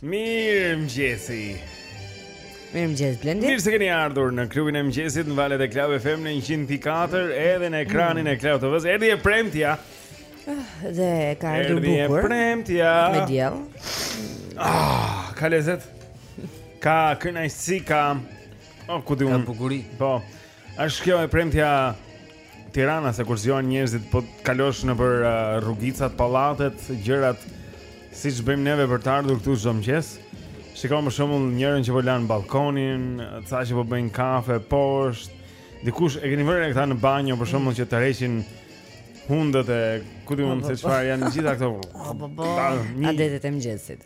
Mirëmëngjesi Mirëmëngjes Blendi Mirë se keni ardhur në klubin e mëngjesit në valët e Club FM në 100.4 edhe në ekranin e Club TV-së Erdhi e premtja ah, Dhe ka ardhur bukur Erdhi e premtja Me diell ah, Ka lezet Ka kënaqësi ka oh, Ka bukuri Po Është kjo e premtja Tirana se kur zgjohen njerëzit po kalon nëpër uh, rrugicat, pallatet, gjërat siç bëjmë neve për të ardhur këtu çdo mëngjes. Shikon për shembull njerën që po lan balkonin, ca që po bëjnë kafe poshtë. Dikush e keni vënë re këta në banjo për shembull që të heqin hundët e ku di unë se çfarë janë gjitha këto. Po po po. Adetet e mëngjesit.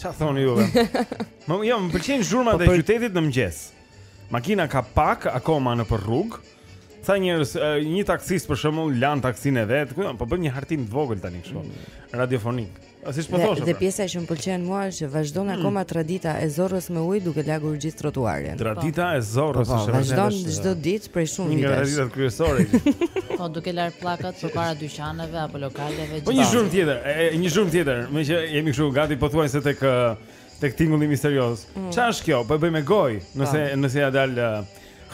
Ça thoni ju dhe? Më jo, më pëlqejnë zhurmat po e qytetit në mëngjes Makina ka pak, akoma nëpër rrugë Ca njerëz, një taksist për shembull, lan taksinë e vet Po bëjmë një hartim të vogël tani kështu. Mm. Radiofonik A si ç'po thoshe Dhe pra? pjesa që më pëlqen mua është që vazhdon mm. akoma tradita e zorrës me ujë duke lagur gjithë trotuarin Tradita e zorrës po, po, Vazhdon çdo ditë prej shumë vitesh Një nga traditat kryesore Po duke larë pllakat përpara dy qaneve apo lokaleve gjithashtu. Po një zhurmë tjetër, e, një zhurmë tjetër, meqë jemi kështu gati pothuajse tek tek tingulli misterioz. Mm. Çfarë është kjo? Po e bëj me gojë, nëse po. Po. nëse ia dal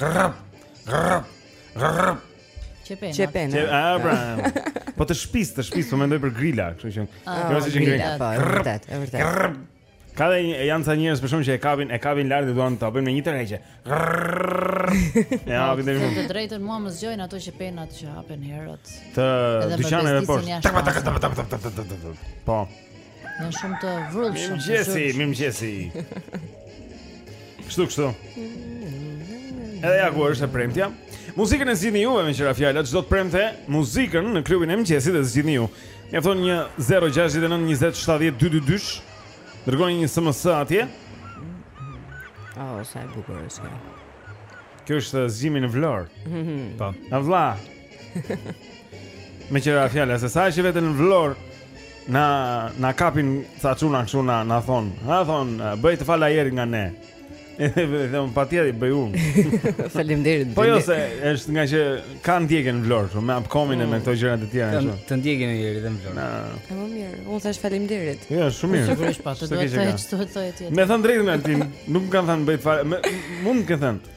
rrrp rrrp rrrp. Qepena. Qepena. Qe, a pra. po të shpisë, të shpisë, po mendoj për grila, kështu që. Ah, jo s'ishte grila. Po, e vërtetë, e vërtetë. Ka dhe janë ca njerëz për shembull që e kapin, e kapin lart dhe duan ta hapin me një tërheqje. Ja, të them të drejtën mua më zgjojnë ato qepenat që hapen herët. Të dyqaneve poshtë. Po. Janë shumë të vrullshëm. Mirëmëngjesi, mirëmëngjesi. Kështu kështu. Edhe ja ku është e premtja. Muzikën e zgjidhni ju, meqë ra fjala, çdo të premte, muzikën në klubin e mëngjesit e zgjidhni ju. Mjafton një 069 20 70 222. Dërgoni një SMS atje. Oh, sa e bukur është kjo. Kjo është zgjimi në Vlorë. Mhm. Po. Në Vlla. Meqë ra fjala sa herë vete në Vlorë. Na na kapin ca çuna këtu na na thonë. Na thonë bëji të fala Erit nga ne. Të them patjetër bëj unë. Faleminderit. Po jo se është ngaqë na ndjekin në Vlorë këtu me apkomin e me këto gjërat e tjera kështu. Të ndjekin edhe edhe në Vlorë. Po më mirë. Unë thashë faleminderit. Jo, shumë mirë. Sigurisht pa, të duhet të thotë tjetër. Me thënë të drejtën Altin, nuk më kanë thënë bëj fare. Mund të thënë.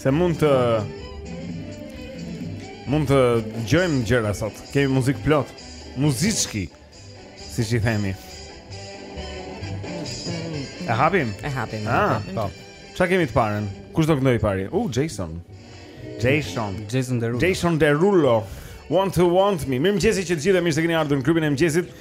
Se mund të mund dëgjojmë gjëra sot. Kemi muzikë plot, muziçki, siç i themi. E hapim. E hapim. Ah, po. Ça kemi të parën? Kush do këndojë i pari? U uh, Jason. Jason. Jason Derulo. Jason Derulo. Want to want me. Mirëmëngjesi që të gjithëve, mirë se keni ardhur në klubin e mëngjesit.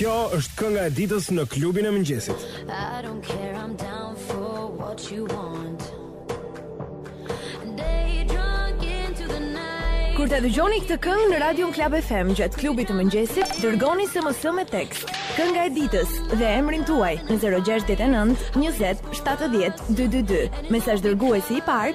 Kjo është kënga e ditës në klubin e mëngjesit. I don't care, I'm down for what you want. Kur ta dëgjoni këtë këngë në radion Club FM gjatë klubit të mëngjesit, dërgoni SMS me tekst kënga e ditës dhe emrin tuaj në 069 20 70 222. Mesazh dërguesi i parë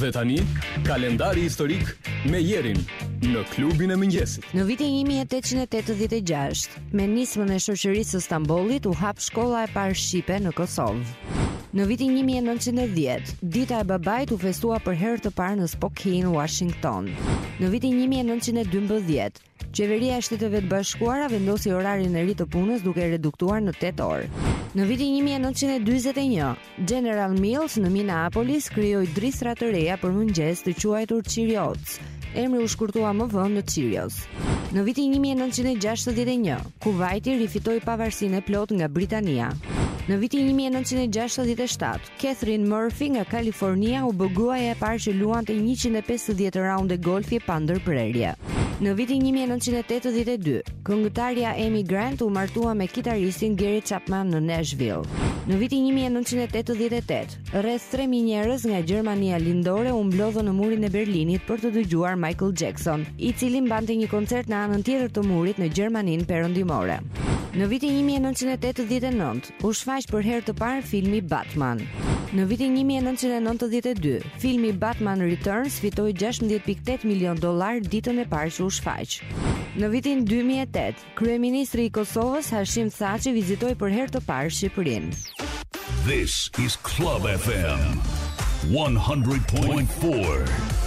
Dhe tani, kalendari historik me Jerin në klubin e mëngjesit. Në vitin 1886, me nismën e shoqërisë së Stambollit u hap shkolla e parë shqipe në Kosovë. Në vitin 1910, dita e babait u festua për herë të parë në Spokane, Washington. Në vitin 1912, Qeveria e Shteteve të Bashkuara vendosi orarin e ri të punës duke e reduktuar në 8 orë. Në vitin 1941, General Mills në Minneapolis krijoi drithëra të reja për mëngjes të quajtur Cheerioats. Emri u shkurtua më vonë në Cheerios. Në vitin 1961, Kuvajti rifitoi pavarësinë e plotë nga Britania. Në vitin 1967, Catherine Murphy nga Kalifornia u bë gruaja e parë që luante 150 raunde golfi pa ndërprerje. Në vitin 1982, këngëtarja Amy Grant u martua me kitaristin Gary Chapman në Nashville. Në vitin 1988, rreth 3000 njerëz nga Gjermania Lindore u mblodhën në murin e Berlinit për të dëgjuar Michael Jackson, i cili mbante një koncert në anën tjetër të murit në Gjermaninë Perëndimore. Në vitin 1989, U shfaq për herë të parë filmi Batman. Në vitin 1992, filmi Batman Returns fitoi 16.8 milion dollarë ditën e parë që u shfaq. Në vitin 2008, kryeministri i Kosovës Hashim Thaçi vizitoi për herë të parë Shqipërinë. This is Club FM 100.4.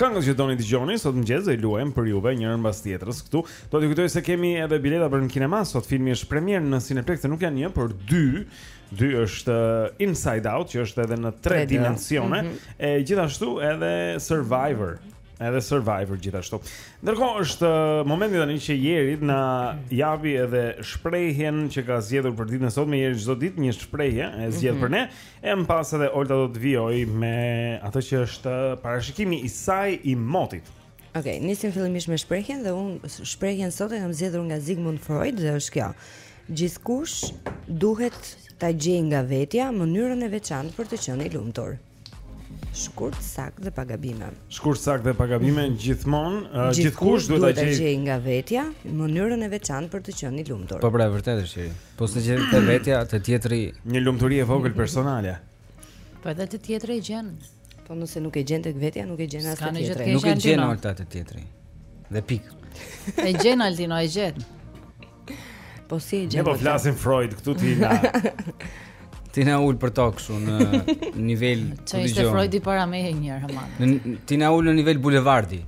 Këngët që doni dëgjoni sot mëngjes do i luajmë për juve njërën mbas tjetrës këtu. Do t'ju kujtoj se kemi edhe bileta për në kinema sot. Filmi është premierë në Cineplex, nuk janë një, por dy. Dy është uh, Inside Out, që është edhe në tre dimensione, mm -hmm. e gjithashtu edhe Survivor. Edhe Survivor gjithashtu. Ndërkohë është uh, momenti tani që Jeri t'na japi edhe shprehjen që ka zgjedhur për ditën e sotme, Jeri çdo ditë një shprehje e zgjedh mm -hmm. për ne. E më pas edhe Olta do të vijojë me atë që është parashikimi i saj i motit. Okej, okay, nisim fillimisht me shprehjen dhe unë shprehjen sot e kam zgjedhur nga Sigmund Freud dhe është kjo. Gjithkush duhet ta gjejë nga vetja mënyrën e veçantë për të qenë i lumtur. Shkurt, sakt dhe pa gabime. Shkurt, saktë dhe pa gabime gjithmonë, uh, gjithkush duhet ta gjejë nga vetja mënyrën e veçantë për të qenë i lumtur. Po pra, vërtet është. Po se gjen te vetja, te tjetri një lumturi e vogël personale. Po edhe te tjetri e gjen. Po nëse nuk e gjen tek vetja, nuk e gjen as te tjetri. Nuk e gjen Olta te tjetri. Dhe pikë. E gjen Altin, e gjen. Po si e gjen? Ne po flasim Freud këtu, ti na. Ti na ul përtokë kështu në nivel. Çfarë ishte Freudi para meje një herë, Haman? Ti na ul në nivel bulevardi.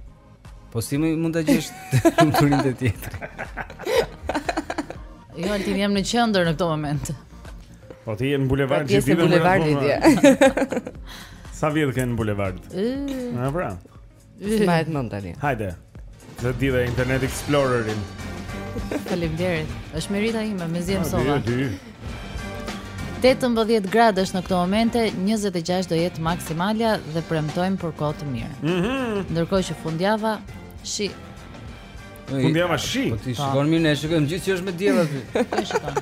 Po si mund ta gjesh lumturinë te tjetër? Jo, se jam në qendër në këtë moment. Po ti je në bulevard pra, gjithë ditën. Në bulevard ti. Sa vjet ke në bulevard? Na vrave. Mbahet mend tani. Hajde. E di dhe Internet Explorerin. Faleminderit. Është merita ime, mezi e mësova. 18 gradë është në këto momente, 26 do jetë maksimalja dhe premtojmë për kohë të mirë. Mhm. Mm Ndërkohë që fundjava shi Fundjava shi. Po ti shikon mirë, ne shikojmë gjithçka që është me diell aty. Po shikon.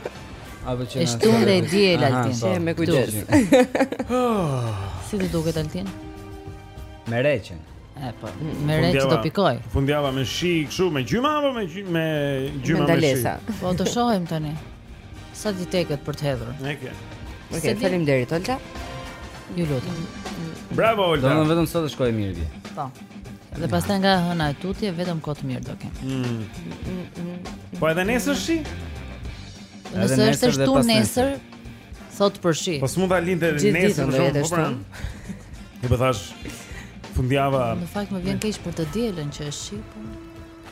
Apo që është shtunë diell Altin. Po. Me kujdes. Si të duket Altin? Me re qenka. E po, me re që do pikojë. Fundjava me shi kështu me gjyma apo me gjyma me gjyma me dalesa. Po të shohim tani. Sa t'i teket për të hedhur. Okej. Okay. Okej, okay, faleminderit Olta. Ju lutem. Bravo Olta. Duhet vetëm sot të shkojë mirë dita. Po. Dhe pastaj nga hëna e tutje vetëm kohë të mirë do kemi. Mm. Po edhe nesër shi? Nesër është e shtunë nesër, Thotë për shi. Po s'mund ta linte nesër më shumë, po pra. Ne po thashë fundjava. Në fakt më vjen keq për të dielën që është shi. Po.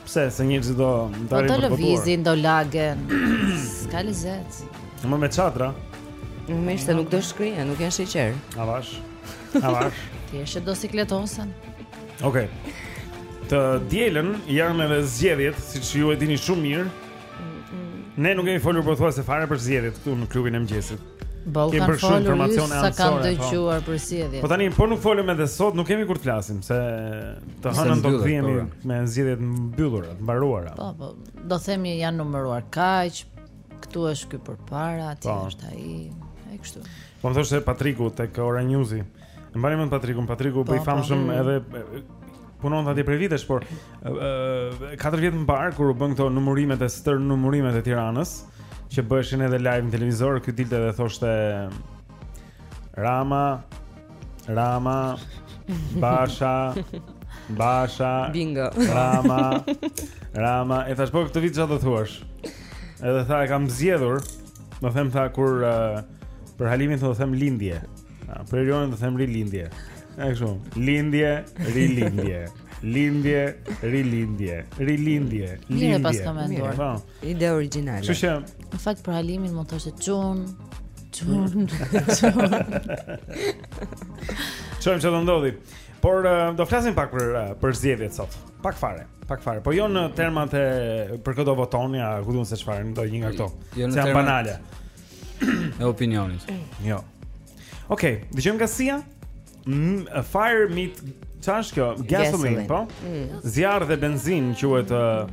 Pse, se njerëzit do dalin po për të Do të lëvizin, do lagen. S'ka lezet. Më me çadra. Më mirë se nuk do shkrijnë, nuk janë sheqer. Avash. Avash. Thjesht do sikletosen. Okej. Okay. Të dielën janë edhe zgjedhjet, siç ju e dini shumë mirë. Ne nuk kemi folur pothuajse fare për zgjedhjet këtu në klubin e mëngjesit. Po kanë për shumë informacione anësore. Sa kanë po. dëgjuar për zgjedhjet. Po tani po nuk folëm edhe sot, nuk kemi kur të flasim se të hënën do të vihemi po, po. me zgjedhje të mbyllura, të mbaruara. Po, po. Do themi janë numëruar kaq. Këtu është ky përpara, aty po. është ai. Ai kështu. Po më thoshte Patriku tek Ora Newsi. Mbani mend Patrikun, Patriku po, po i famshëm edhe punon atje prej vitesh, por ë 4 vjet më parë kur u bënë këto numërimet e stërnumërimet e Tiranës, që bëheshin edhe live në televizor, ky dilte dhe thoshte Rama, Rama, Basha, Basha, Bingo. Rama, Rama, i thashë po këtë vit çfarë do thuash? Edhe tha e kam zgjedhur, do them tha kur uh, për Halimin do them lindje. A, për Erionin do them rilindje. E kështu, lindje, rilindje. Lindje, rilindje, rilindje, lindje. Mirë paska menduar. Po. Ide origjinale. Kështu që në fakt për Alimin mund të thoshe çun, çun. Shohim çfarë ndodhi. Por eh, do flasim pak për eh, për zgjedhjet sot. Pak fare, pak fare. Po jo në termat e për kë do votoni, a ku di unë se çfarë, ndo një nga këto. Jo në termat banale. e opinionit. Jo. Okej, okay, dëgjojmë nga Sia. Mm, Fire Meet çfarë është kjo? Gasoline, po? Mm. Zjarr dhe benzinë quhet uh,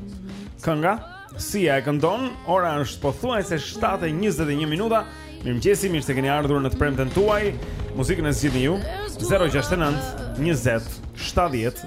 kënga. Sia e këndon. Ora është pothuajse 7:21 minuta. Mirëmëngjes, mirë se keni ardhur në të premten tuaj. Muzikën e zgjidhni ju. 069 20 70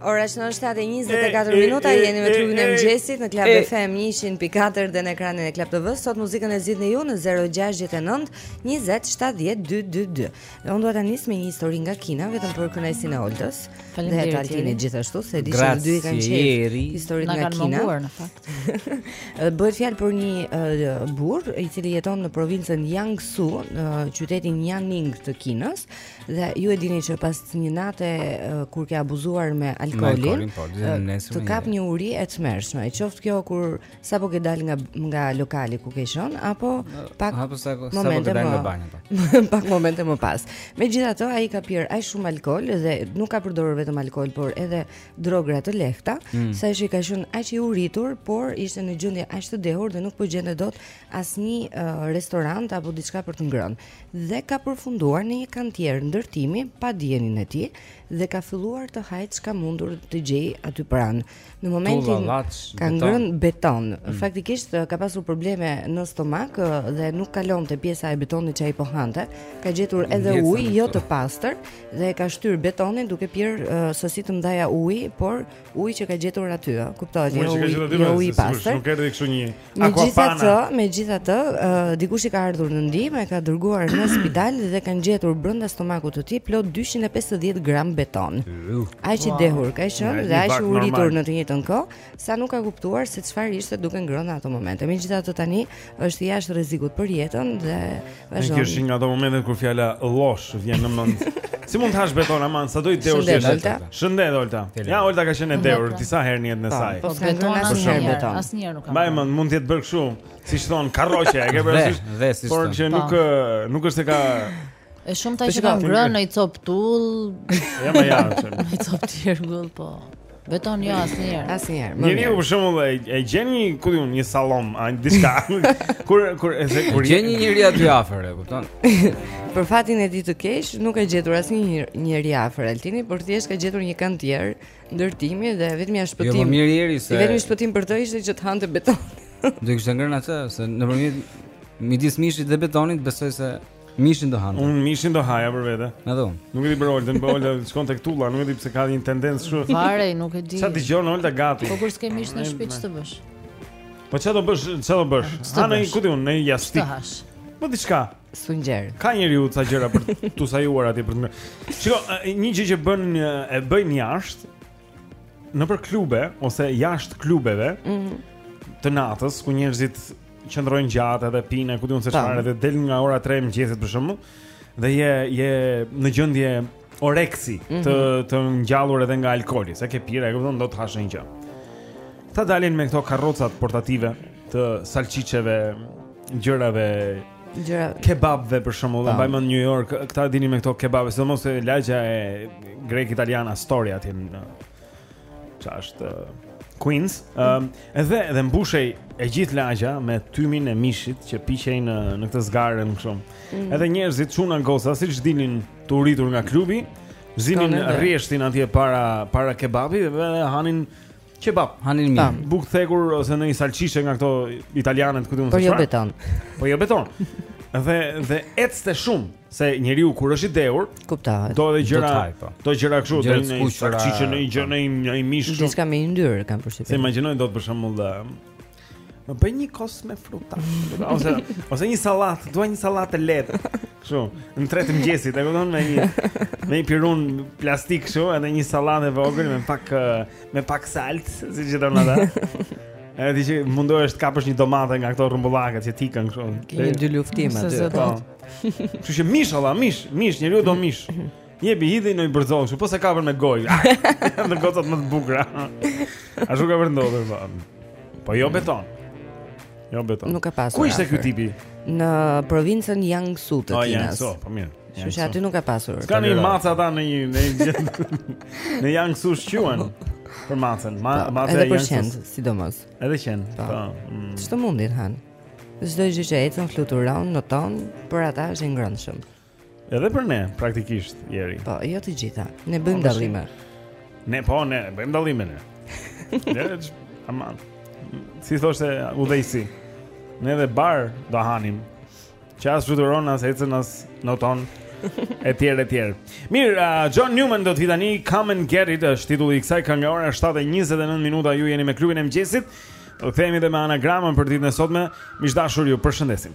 Ora është 7:24 minuta jeni me klubin e mëngjesit në Club FM 104 dhe në ekranin e Club TV. Sot muzikën e zgjidhni ju në 069 20 70 222. Ne unë do ta nis me një histori nga Kina vetëm për kënaqësinë e Oltës. Dhe të Altinit gjithashtu se dy, se dy kanë qenë historitë nga Kina. Na kanë munguar në fakt. Bëhet fjalë për një uh, burrë i cili jeton në provincën Jiangsu, në uh, qytetin Yanning të Kinës. Dhe ju e dini që pas një nate kur ke abuzuar me alkoolin, po, të kap një uri e tmerrshme. Qoftë kjo kur sapo ke dalë nga nga lokali ku ke qenë apo pak apo sa po sapo ke dalë nga banja. Po. Pak momente më pas. Megjithatë ai ka pirë aq shumë alkool dhe nuk ka përdorur vetëm alkool, por edhe droga të lehta, mm. saqë ai ka qenë aq i uritur, por ishte në gjendje aq të dehur dhe nuk po gjente dot asnjë uh, restorant apo diçka për të ngrënë. dhe ka përfunduar në një kantier ndërtimi pa dijenin e tij dhe ka filluar të hajë ç'ka mundur të gjejë aty pranë. Në momentin ka ngrënë beton. Mm. Faktikisht ka pasur probleme në stomak dhe nuk kalonte pjesa e betonit që ai po hante. Ka gjetur edhe ujë jo të pastër dhe ka shtyrë betonin duke pirë uh, sasi të mëdha uji, por Uji që ka gjetur aty, ë, kuptohet, një ujë, jo ujë i pastër. Nuk erdhi kështu një Acqua Panna. Megjithatë, megjithatë, uh, dikush i ka ardhur në ndihmë, e ka dërguar në spital dhe kanë gjetur brenda stomakut të tij plot 250 gram beton. Aq i dehur ka qenë dhe aq i uritur në të njëjtën kohë, sa nuk ka kuptuar se çfarë ishte duke ngrënë në ato momente. Megjithatë tani është jashtë rrezikut për jetën dhe vazhdon. Kjo është një nga ato momentet kur fjala llosh vjen në mend. Si mund të hash beton aman, sado i dehur ti? Shëndet Olta. Ja Olta ka qenë e dehur disa herë në jetën e saj. Po beton asnjëherë beton. Asnjëherë nuk ka. Mbaj mend, mund të jetë bërë kështu, siç thonë karroqe, e ke parasysh? Por që nuk nuk është se ka E shumta që kam ngrënë një copë tullë Ja ma ja Një copë tjegull po Beton jo asnjëherë Asnjëherë Një një për shembull e gjen një ku di unë një sallam A një diçka Kur kur e se kur Gjen njeri aty afër e kupton Për fatin e tij të keq nuk ka gjetur asnjë njeri afër Altin Por thjesht ka gjetur një kantier ndërtimi dhe vetëm ja shpëtim Jo më mirë jeri se Vetëm një shpëtim për të ishte që të hante beton Do kishte ngrënë atë se nëpërmjet Midis mishit dhe betonit besoj se Mishin do hante. Unë mishin do haja për vete. Na do. Nuk e di për Olden, po Olda shkon tek tulla, nuk e di pse ka një tendencë kështu. Fare, nuk e di. Sa dëgjon Olda gati. Po kur s'ke mish në shtëpi ç'të bësh? Po çfarë do bësh? Çfarë do bësh? Ha një ku di unë, një jastik. Ç'të hash? Po diçka. Sfungjer. Ka njeriu ca gjëra për tu sajuar atje për. Shiko, një gjë që bën e bëjnë jashtë nëpër klube ose jashtë klubeve mm. të natës ku njerëzit qëndrojnë gjatë edhe pinë, ku di unë se çfarë dhe del nga ora 3 e mëngjesit për shembull dhe je je në gjendje oreksi të mm -hmm. të ngjallur edhe nga alkooli, sa ke pirë, e kupton, do të hash një gjë. Të dalin me këto karrocat portative të salçiçeve, gjërave gjëra kebabeve për shembull, mbaj mend New York, këta dilnin me këto kebabe, sidomos te lagja greko-italiane Astoria aty në ç'është Queens, um, edhe edhe mbushej e gjithë lagja me tymin e mishit që piqej në në këtë zgarën kështu. Mm. Edhe njerëzit çuna goca siç dilnin të uritur nga klubi, zinin rreshtin atje para para kebabit dhe hanin Kebab, hanin mirë. Tam, bukë thekur ose ndonjë salçiçe nga këto italianet ku di unë. Po jo beton. Po jo beton. Dhe dhe ecte shumë se njeriu kur është i dehur, kuptohet. Do edhe gjëra, po. do gjëra kështu, do një salçiçe një një gjë një një mish. Diçka me yndyrë kam përshtypjen. S'e imagjinoj dot për shembull Më bëj një kos me fruta. Ose ose një sallatë, dua një sallatë të lehtë. Kështu, në tre të mëngjesit, e kupton me një me një pirun plastik kështu, edhe një sallatë e vogël me pak me pak salcë, siç e thonë ata. Edhe ti që mundohesh të kapësh një domate nga këto rrumbullakët që t'ikën kështu. Ke një dy luftime aty. Po. Kështu që mish, valla, mish, mish, njeriu do mish. Jepi hidhi një bërxollë kështu, po s'e kapën me gojë. Edhe gocat më të bukura. Ashtu ka për të ndodhur po. Po jo beton. Jo beton. Nuk ka pasur. Ku ishte ky tipi? Në provincën Jiangsu të oh, Kinës. Jiangsu, po mirë. Kështu që aty nuk ka pasur. Hanë maca ata në një në një në Jiangsu shquhen për macen. Ma, po, maca e Jiangsu. Edhe për sidomos. Edhe qen. Po. po mm. Ç'të mundin han? Çdo gjë që ecën fluturon, noton, për ata është e ngrënshme. Edhe për ne, praktikisht, jeri. Po, jo të gjitha. Ne bëjmë po, dallime. Ne po, ne bëjmë dallime ne. Ne aman. Si thoshte udhëheqësi. Ne edhe bar do hanim. Që as fluturon as ecën as noton etj etj. Mirë, uh, John Newman do të vi tani Come and Get It, është titulli i kësaj këngë ora 7:29 minuta ju jeni me klubin e mëngjesit. Do të themi edhe me anagramën për ditën e sotme. Miq të dashur, ju përshëndesim.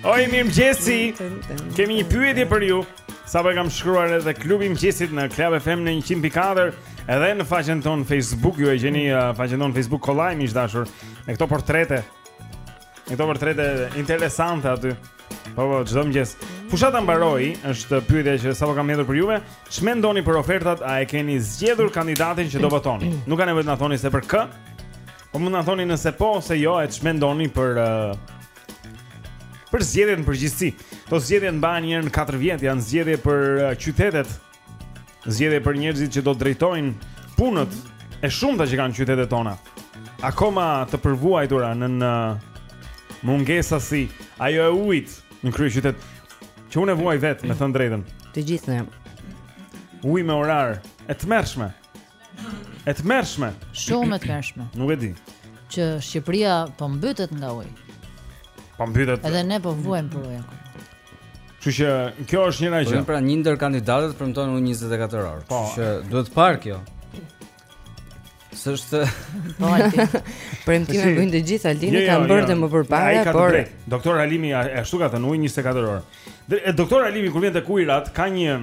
Oj, mirëmëngjesi Kemi një pyetje për ju Sapo e kam shkruar edhe klubi i mëngjesit në Club FM në 100.4 Edhe në faqen tonë Facebook Ju e gjeni uh, faqen tonë Facebook kollaj miq të dashur Në këto portrete Në këto portrete interesante aty Po, po, çdo mëngjes Fushata mbaroi është pyetje që sapo kam gjetur për juve Ç'mendoni për ofertat A e keni zgjedhur kandidatin që do votoni Nuk ka nevojë të na thoni se për kë Po mund të na thoni nëse po ose jo Edhe ç'mendoni për uh, Për zgjedhjet në përgjithësi. Po zgjedhjet mbahen një herë në 4 vjet, janë zgjedhje për uh, qytetet. Zgjedhje për njerëzit që do të drejtojnë punët e shumta që kanë qytetet tona. Akoma të përvuajtura nën mungesa si ajo e ujit në kryeqytet. Që unë e vuaj vetë, me thënë të drejtën. Të gjithë ne. Uji me orar e tmerrshme. E tmerrshme Shumë e tmerrshme Nuk e di Që Shqipëria po mbytet nga uji Po mbytet Edhe ne po vuajmë për ujë Që që kjo është njëra që Po pra një ndër kandidatët premton ujë 24 orë Po Që duhet parë kjo S'është Po ajti Premtime bëjnë të gjitha Lini jo, jo, kam bërë jo. dhe më përpare Por Doktor Halimi ashtu ka thënë ujë 24 orë Doktor Halimi kur vjen të kuirat Ka një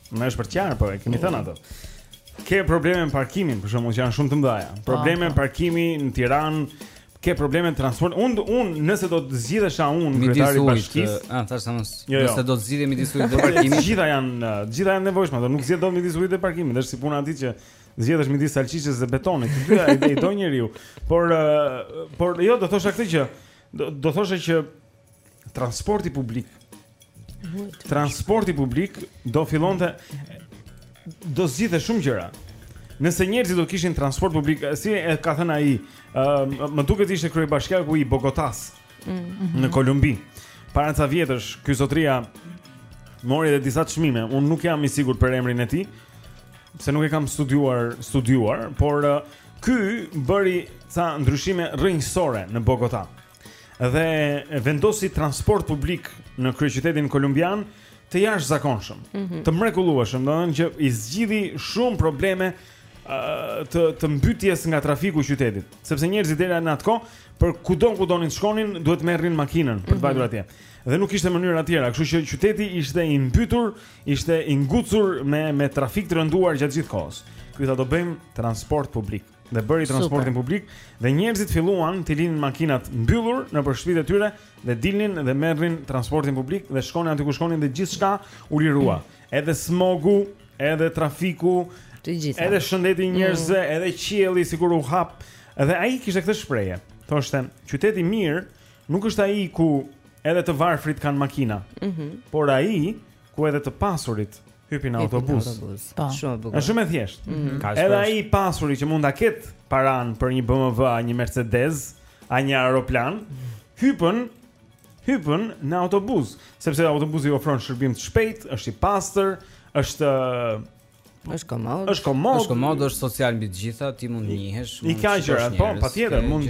Më është për të qarë, po e kemi thënë ato. Ke probleme me parkimin, për shembull, që janë shumë të mëdha. Po, probleme me po. parkimin në Tiranë, ke probleme me transport. Unë unë nëse do të zgjidhesha unë kryetari i bashkisë, a thashë se mos. Jo, jo. Nëse do të zgjidhje midis ujit dhe parkimit. Të gjitha janë, të gjitha janë të nevojshme, do nuk zgjidhet dot midis ujit dhe parkimit. Është si puna atij që zgjedh midis salçiçes dhe betonit. Që i do i do njeriu. Por por jo, do thosha këtë që do, do thosha që transporti publik transporti publik do fillonte do zgjidhte shumë gjëra. Nëse njerëzit do kishin transport publik, si e ka thënë ai, ë më duket ishte kryebashkiaku i Bogotas mm -hmm. në Kolumbi. Para ca vjetësh ky zotria mori edhe disa çmime. Unë nuk jam i sigurt për emrin e tij, se nuk e kam studuar, studiuar, por ky bëri ca ndryshime rrënjësore në Bogota. dhe vendosi transport publik në kryeqytetin kolumbian të jashtëzakonshëm, mm -hmm. të mrekullueshëm, domethënë që i zgjidhi shumë probleme uh, të të mbytjes nga trafiku i qytetit, sepse njerëzit deri në atë kohë për kudo ku donin të shkonin duhet të merrnin makinën për të mhm. vajtur atje. Dhe nuk kishte mënyra tjera, kështu që qyteti ishte i mbytur, ishte i ngucur me me trafik të rënduar gjatë gjithë kohës. Ky tha do bëjmë transport publik. dhe bëri transportin Super. publik dhe njerëzit filluan të linin makinat mbyllur nëpër shtëpitë e tyre dhe dilnin dhe merrnin transportin publik dhe shkonin aty ku shkonin dhe gjithçka u lirua. Edhe smogu, edhe trafiku, të gjitha. Edhe shëndeti i njerëzve, mm. edhe qielli sikur u hap. Edhe ai kishte këtë shprehje. Thoshte, qyteti i mirë nuk është ai ku edhe të varfrit kanë makina. Mm -hmm. Por ai ku edhe të pasurit hypin në autobus. Po. Shumë e bukur. Është shumë e thjeshtë. Mm -hmm. Edhe ai i pasuri që mund ta ketë paranë për një BMW, një Mercedes, a një aeroplan, hypën hypën në autobus, sepse autobusi ofron shërbim të shpejtë, është i pastër, është është komod. Është komod. Është komod, është social mbi të gjitha, ti mund të njihesh. I ka gjëra, po, patjetër, mund.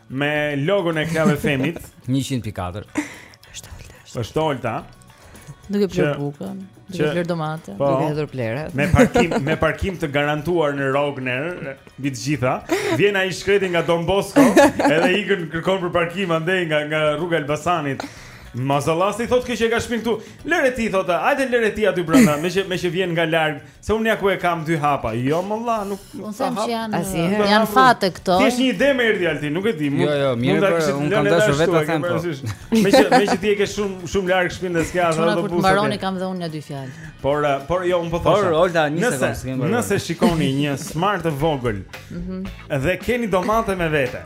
Me logon e Club FM-it 100.4 është Olta është Olta duke blerë bukën duke blerë domate po, duke hedhur plehrat me parkim, me parkim të garantuar në Rogner mbi të gjitha vjen ai i shkreti nga Don Bosco edhe ikën kërkon për parkim andej nga, nga rruga e Elbasanit, mazallah s'i thotë kjo që e ka shpinë këtu. Lëre ti thotë, hajde lëre ti aty brenda, meqë meqë vjen nga larg. Se unë ja ku e kam dy hapa. Jo më vlla, nuk nuk ka hap. Asnjëherë janë fate këto. Ti je një ide më erdhi Altin, nuk e di. Jo, jo, mirë për po, unë kam dashur vetë ta them. Po. Meqë meqë ti e ke shumë shumë larg shpinën dhe s'ka as autobus. Mbaroni kam dhe unë nga dy fjalë. Por eh, por jo, unë po thosha. Por Olta, një sekondë, s'kam bërë. Nëse shikoni një smart të vogël. Mhm. Dhe keni domate me vete.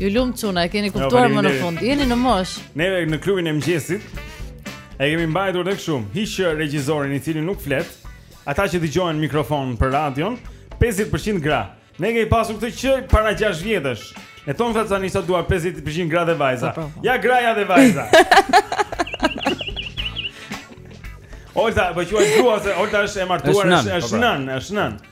Ju lumtë çuna, e keni kuptuar më në fund. Jeni në moshë. Ne në klubin e mëngjesit e kemi mbajtur tek shumë. Hiq regjisorin i cili nuk flet. Ata që dëgjohen në mikrofon për radion, 50% gra. Ne kemi pasur këtë që para 6 vjetësh. E ton vetë tani sa dua 50% gra dhe vajza. Po, po. Ja gruaja dhe vajza. Olta, po quaj grua se Olta është e martuar, është po, nënë, është nënë.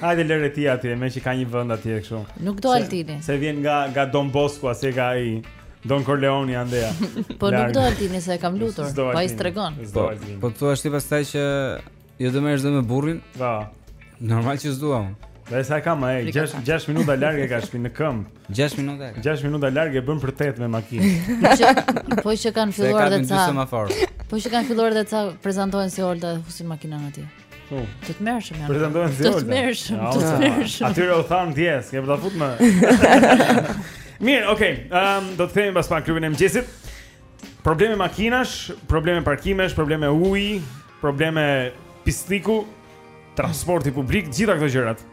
Hajde lëre ti atje, meqë ka një vënd atje kështu Nuk do Altini Se vjen nga, nga Don Bosco, ose nga ai Don Corleone andeja Po nuk do Altini se e kam lutur, po ai tregon Po, po thua ti pastaj që Jo do me me burrin Po Normal që s'dua unë Dhe sa e kam, 6 minuta larg e ka shpinë në këmbë 6 minuta e ka 6 minuta larg e bën për 8 me makinë Po që kanë filluar dhe ca Po që kanë filluar dhe ca prezantohen si Olta dhe fusin makinën atje Po. Të tmerrshëm janë. Pretendojnë si Olta. Të tmerrshëm, të tmerrshëm. Atyre u thanë s'ke për ta fut më. Mirë, okej, ehm, do të themi pas pak klubin e mëngjesit. Probleme makinash, probleme parkimesh, probleme uji, probleme pisllëku, transporti publik, të gjitha këto gjërat.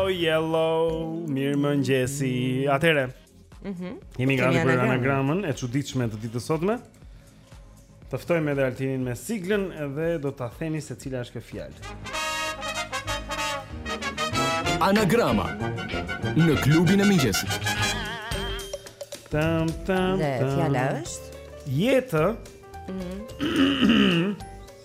Oh hello, mirëmëngjesi. Atëre. Mhm. Mm Jemi gati për anagramën e çuditshme të ditës së sotme. Të ftojmë edhe Altinin me siglën dhe do ta themi se cila është kjo fjalë. Anagrama në klubin e mëngjesit. Tam tam tam. Dhe fjala është jetë. Mhm.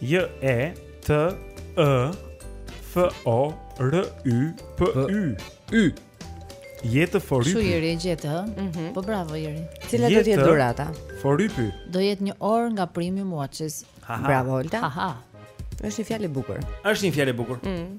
J E T E F O R Y P Y Y Jetë forypy. Shiko Jeri e gjeti, ë? Mhm. Po bravo Jeri. Cila do të jetë dhurata? Forypy. Do jetë një orë nga Premium Watches. Bravo Olta. Aha. Është një fjalë e bukur. Është një fjalë e bukur. Mhm.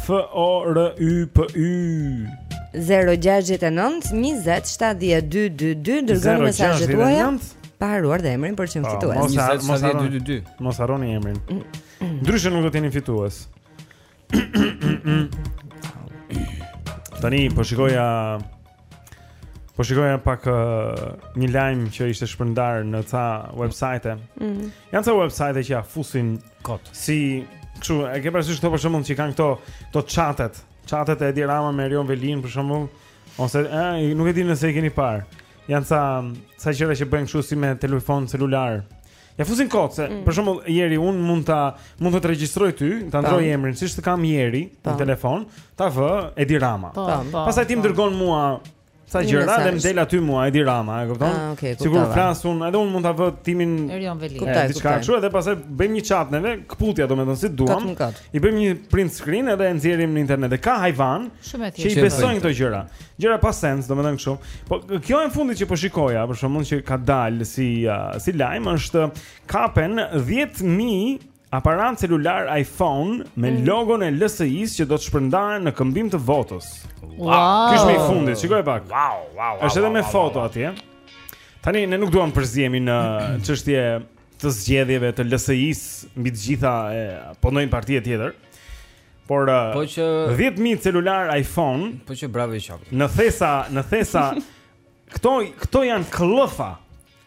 F O R Y P Y 069 20 70 222 dërgoni mesazhet tuaja pa harruar dhe emrin për të qenë fitues. Mos harroni mos harroni 222. Mos harroni emrin. Ndryshe nuk do të jeni fitues. Tani po shikoja po shikoja pak uh, një lajm që ishte shpërndar në ca websajte. Mm -hmm. Janë ca websajte që ia fusin Kot. Si, kështu, e ke parasysh këto për shembull që kanë këto këto çatet, çatet e Edi Rama me Erion Velinë për shembull, ose e, nuk e di nëse i keni parë. Janë ca ca gjëra që bëjnë kështu si me telefon celular. Ia fusin kot se mm. për shembull Jeri unë mund ta mund të të regjistroj ty, ta ndërroj emrin siç të kam Jeri në telefon, ta vë Edi Rama. Pastaj ti më dërgon mua Ca gjëra dhe më del aty mua Edi Rama, e kupton? Ah, okay, Sikur flas unë, edhe unë mund ta vë timin Erion Veliaj. Kuptoj, kuptoj. Diçka kështu edhe pastaj bëjmë një chat neve, këputja domethënë si të duam. I bëjmë një print screen edhe e nxjerrim në internet. E ka hajvanë që i besojnë këto gjëra. Gjëra pa sens, domethënë kështu. Po kjo e fundit që po shikoja, për shembull që ka dalë si uh, si lajm është kapen 10000 Aparate celularë iPhone me mm. logon e LSI-së që do të shpërndahen në këmbim të votës. Wow. wow. Ky është më i fundit, shikoje pak. Wow, wow, wow. Është edhe me foto wow, atje. Tani ne nuk duam përzihemi në çështje të zgjedhjeve të LSI-së mbi të gjitha apo ndonjë parti tjetër. Por po qe 10000 celularë iPhone, po qe bravo i qoftë. Në thesa, në thesa këto këto janë këllëfa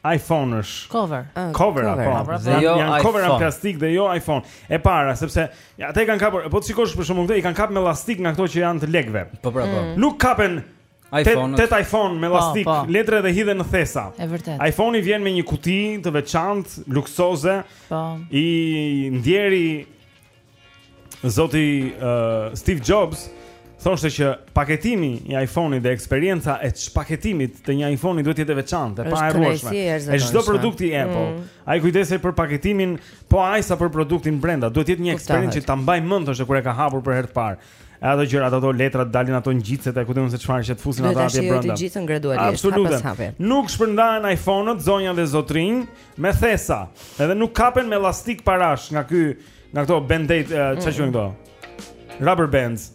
iPhone është cover. Uh, cover, cover. Po. Cover, dhe jo janë cover në plastik dhe jo iPhone. E para, sepse ja, ata i kanë kapur, po të shikosh për shembull këto i kanë kapur me llastik nga ato që janë të lekëve. Po pra, po. Mm. Nuk kapen iPhone-t, iPhone-t me po, llastik, po, po. letra dhe hidhen në thesa. Është vërtet. iPhone-i vjen me një kuti të veçantë, luksoze. Po. I ndjeri Zoti uh, Steve Jobs thoshte që paketimi i iPhone-it dhe eksperienca e çpaketimit të një iPhone-i duhet të jetë e veçantë, e paharrueshme. E çdo produkti Apple. Mm. Ai kujdesej për paketimin, po aq sa për produktin brenda, duhet të jetë një eksperiencë që ta mbajë mend kur e ka hapur për herë të parë. Ato gjëra, ato letrat dalin ato ngjitëset, ku di unë se çfarë që të fusin ato atje brenda. Të gjitha gradualisht, hap pas hapi. Nuk shpërndahen iPhone-ët zonja dhe zotërinj me thesa, edhe nuk kapen me llastik parash nga ky Nga këto band-aid, ça quhen mm. këto? Rubber bands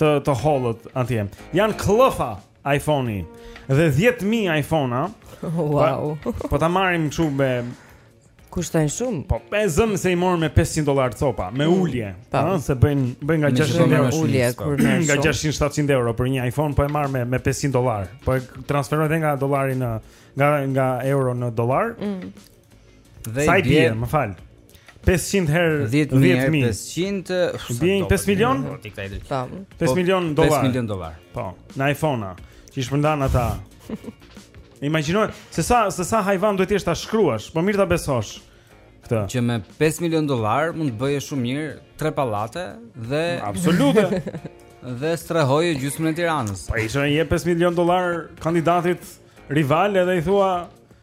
të, të hollët atje. Janë këllëfa iPhone-i dhe 10.000 iPhone-a. Wow. Po, po ta marrim kështu me... Kushtojnë shumë. Po, e zëmë se i morën me 500 dolarë copa, me mm. ulje. Pa. Po. Se bëjnë bëjnë nga 600 euro. Ulje, kur në shumë. Nga 600-700 euro për një iPhone, po e marr me, me 500 dolarë. Po e transferoj dhe nga dolari në... Nga, nga euro në dolar mm. Dhe Sa i bie, më fal. 500 herë 10000. 500 bën 5 milion. Po ti kthej drejt. 5 milion dollar. 5 milion dollar. Po, në iPhone-a. Që i shpërndan ata. Imagjino se sa se sa hajvan duhet të jesh ta shkruash, po mirë ta besosh. Këtë. Që me 5 milion dollar mund të bëje shumë mirë tre pallate dhe Absolute. dhe strehoje gjysmën e Tiranës. Po i jep një 5 milion dollar kandidatit rival edhe i thua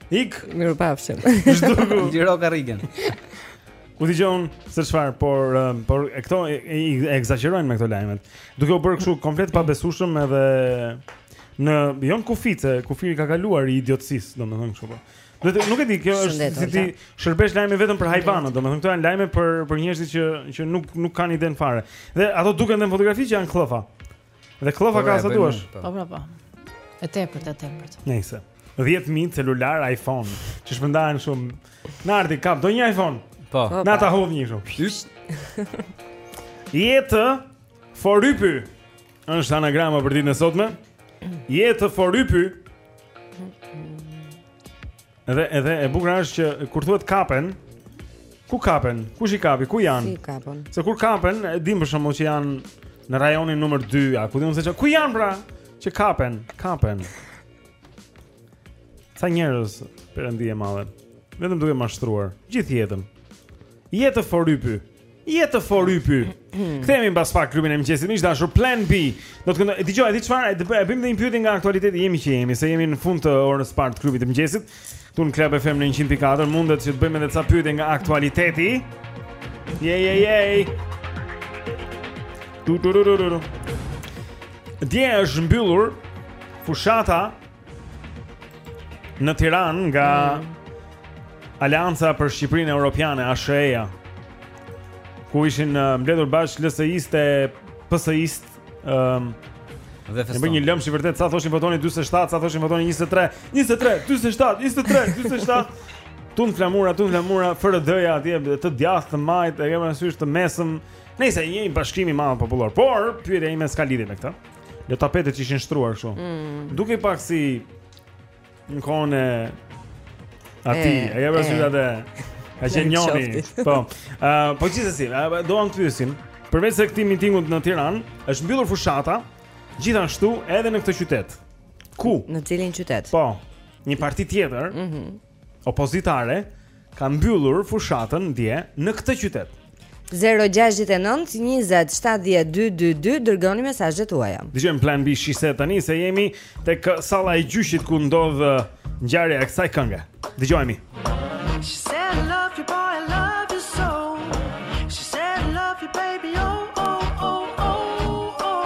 ik mirupafshim liro karrigen ku di unë se çfarë por um, por e këto e, e, e ekzagjerojnë me këto lajmet duke u bërë kështu komplet të pabesueshëm edhe njëfarë kufiri se kufiri ka kaluar i idiotësisë domethënë kështu po Domethënë nuk e di, kjo është si të shërbesh lajme vetëm për hajvanët, domethënë këto janë lajme për për njerëzit që që nuk nuk kanë idenë fare. Dhe ato duken në fotografi që janë këllëfa. Dhe këllëfa ka sa duash. Po po po. E tepër, e tepër. Nëse 10000 celularë iPhone, që shpërndahen shumë. Nardi, kap, do një iPhone. Po. po Na ta hodhën shumë. Jetë forypy. Është anagrama për ditën e sotme. Jetë forypy. Edhe edhe e bukura është që kur thuhet kapen, ku kapen? Kush i kapi? Ku janë? Si kapen? Se kur kapen, e dim për shembull që janë në rajonin numër 2, a ku di unë se çka? Ku janë pra? Që kapen, kapen. Ca njerëz perëndi e madhe. Vetëm duke mashtruar gjithë jetën. Jetë forypy. Jetë forypy. Kthehemi mbas pak, klubi e mëngjesit. Miq të dashur Plan B. Do të këndoj. Dëgjo, e di çfarë? Do të bëjmë një pyetje nga aktualiteti. Jemi që jemi, se jemi në fund të orës së parë të klubit të mëngjesit. Këtu në Club FM në 100.4 mundet që të bëjmë edhe ca pyetje nga aktualiteti. Je je je. Tu tu tu tu tu. Dje është mbyllur fushata Në Tiranë nga mm. Aleanca për Shqipërinë Evropiane, ASHE-ja, ku ishin uh, mbledhur bashkë LSI-istë, PS-istë, ëm um, dhe festonin. U bë një lëmsh i vërtetë, ca thoshin votoni 47, ca thoshin votoni 23, 23, 47, 23, 47. Tund flamura, tund flamura, FRD-ja atje të djathtë, të majtë, e kemi dhe asish të mesëm. Nejse, një bashkim i madh popullor, por pyetja ime s'ka lidhje me këtë. Jo, tapetet që ishin shtruar kështu. Mm. Dukej pak si në kohën e atij, e ja vërë atë. Ka që njoni. Po. Uh, po gjithsesi, uh, doja të pyesim, përveç se këtij mitingut në Tiranë, është mbyllur fushata gjithashtu edhe në këtë qytet. Ku? Në cilin qytet? Po. Një parti tjetër. Mhm. Mm opozitare ka mbyllur fushatën dje në këtë qytet. 0-6-9-20-70-222 Dërgoni mesazhet tuaja Dëgjojmë Plan B She Said tani se jemi Tek salla e gjyqit ku ndodh ngjarja e kësaj kënge Dëgjojmë She said I love you boy I love you so She said I love you baby oh oh oh oh oh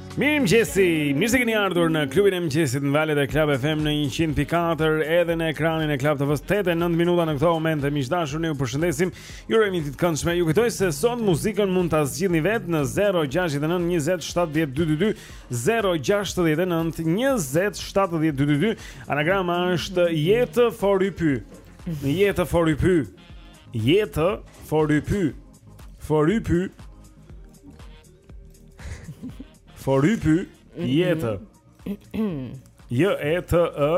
Mirëmëngjesi, mirë se keni ardhur në klubin e mëngjesit në valët e Club FM në 100.4 edhe në ekranin e Club TV-së 8 e 9 minuta në këto momente, miq të dashur, ne ju përshëndesim Ju urojmë një ditë të këndshme, ju kujtoj se sot muzikën mund ta zgjidhni vetë në 069 20 70 222 069 20 70 222 Anagrama është jetë forypy Jetë forypy Jetë forypy Forypy Forypy jetë. J E T E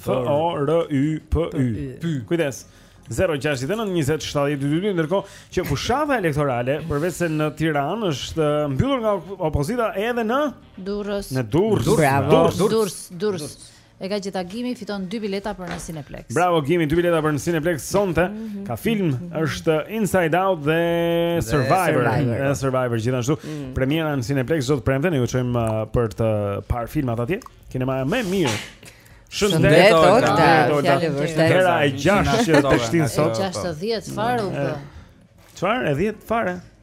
F O R Y P Y. Kujdes. 0692070222 ndërkohë që fushata elektorale përveç se në Tiranë është mbyllur nga opozita edhe në Durrës. Në Durrës. Bravo. Durrës, Durrës. E ka gjetur Gimi, fiton dy bileta për në Cineplex. Bravo Gimi, dy bileta për në Cineplex sonte. Mm -hmm. Ka film, mm -hmm. është Inside Out dhe Survivor, dhe Survivor gjithashtu. Mm -hmm. Premiera në Cineplex sot e premte, ne ju çojmë uh, për të parë filmat atje. Kinema më e mirë. Shëndet Olga, fjalë vërtet. Hera e 6 që teshtin sot. 60 farë u bë. Çfarë? E 10 farë.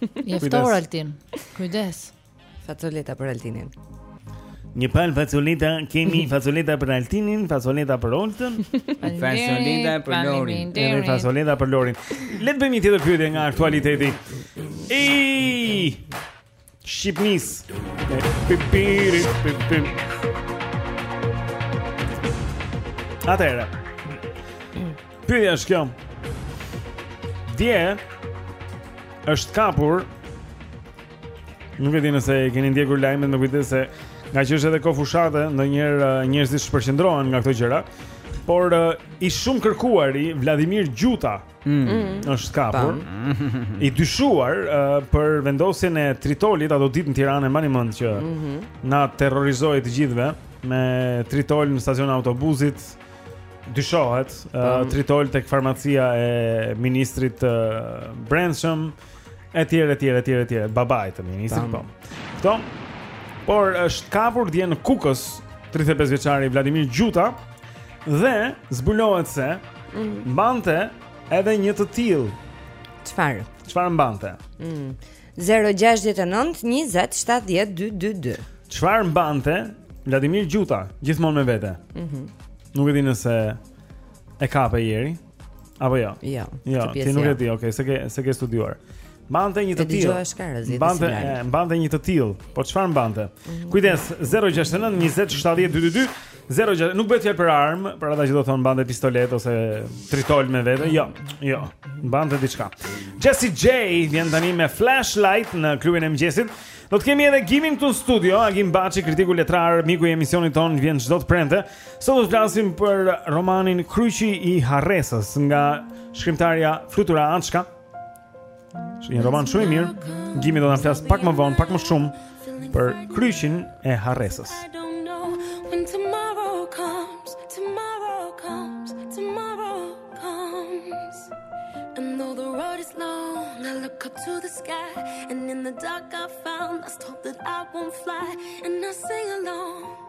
Je ftohur Altin. Kujdes. Facoleta për Altinin. Një palë facoleta, kemi facoleta për Altinin, facoleta për Oltën, facoleta për Lorin. Le të bëjmë një tjetër pyetje nga aktualiteti. Ej! Shqipnisë. Atëhere. Pyetja është kjo. Dje është kapur Nuk e di nëse e keni ndjekur lajmet me kujdes se ngaqë është edhe kohë fushate, ndonjëherë njerëzit shpërqendrohen nga këto gjëra. Por i shumëkërkuari Vladimir Gjuta Mm. Mm. Është kapur. I dyshuar uh, për vendosjen e tritolit ato ditë në Tiranë, mbani mend që mm -hmm. na terrorizoi të gjithëve me tritol në stacionin e autobusit. Dyshohet uh, tritol tek farmacia e ministrit të Brendshëm. Etj, etj, etj, etj. Babai i ministrit, po. Këto. Por është kapur dje në Kukës 35 vjeçari Vladimir Gjuta dhe zbulohet se mm. mbante edhe një të tillë. Çfarë? Çfarë mbante? Mm. 069 20 70 222. Çfarë mbante Vladimir Gjuta gjithmonë me vete? Mhm. Mm Nuk e di nëse e ka pa Jeri. Apo jo. Jo. Jo, ti nuk e di, okay, se ke se ke studiuar. Mbante një të tillë. Mbante, mbante një të tillë. Po çfarë mbante? Mhm. Kujdes, 069 20 70 222. 06, nuk bëhet fjalë për armë, për ata që do të thonë mbante pistoletë ose tritol me vete. Jo, jo. Mbante diçka. Jessie J vjen tani me Flashlight në klubin e mëngjesit. Do të kemi edhe Gimin këtu në studio, Agim Baçi, kritiku letrar, miku i emisionit tonë, vjen çdo të premte. Sot do të flasim për romanin Kryqi i Harresës nga shkrimtarja Flutura Açka. Është një roman shumë i mirë. Gimi do të na flasë pak më vonë, pak më shumë për Kryqin e Harresës. to the sky and in the dark I found I hope that I won't fly and I sing along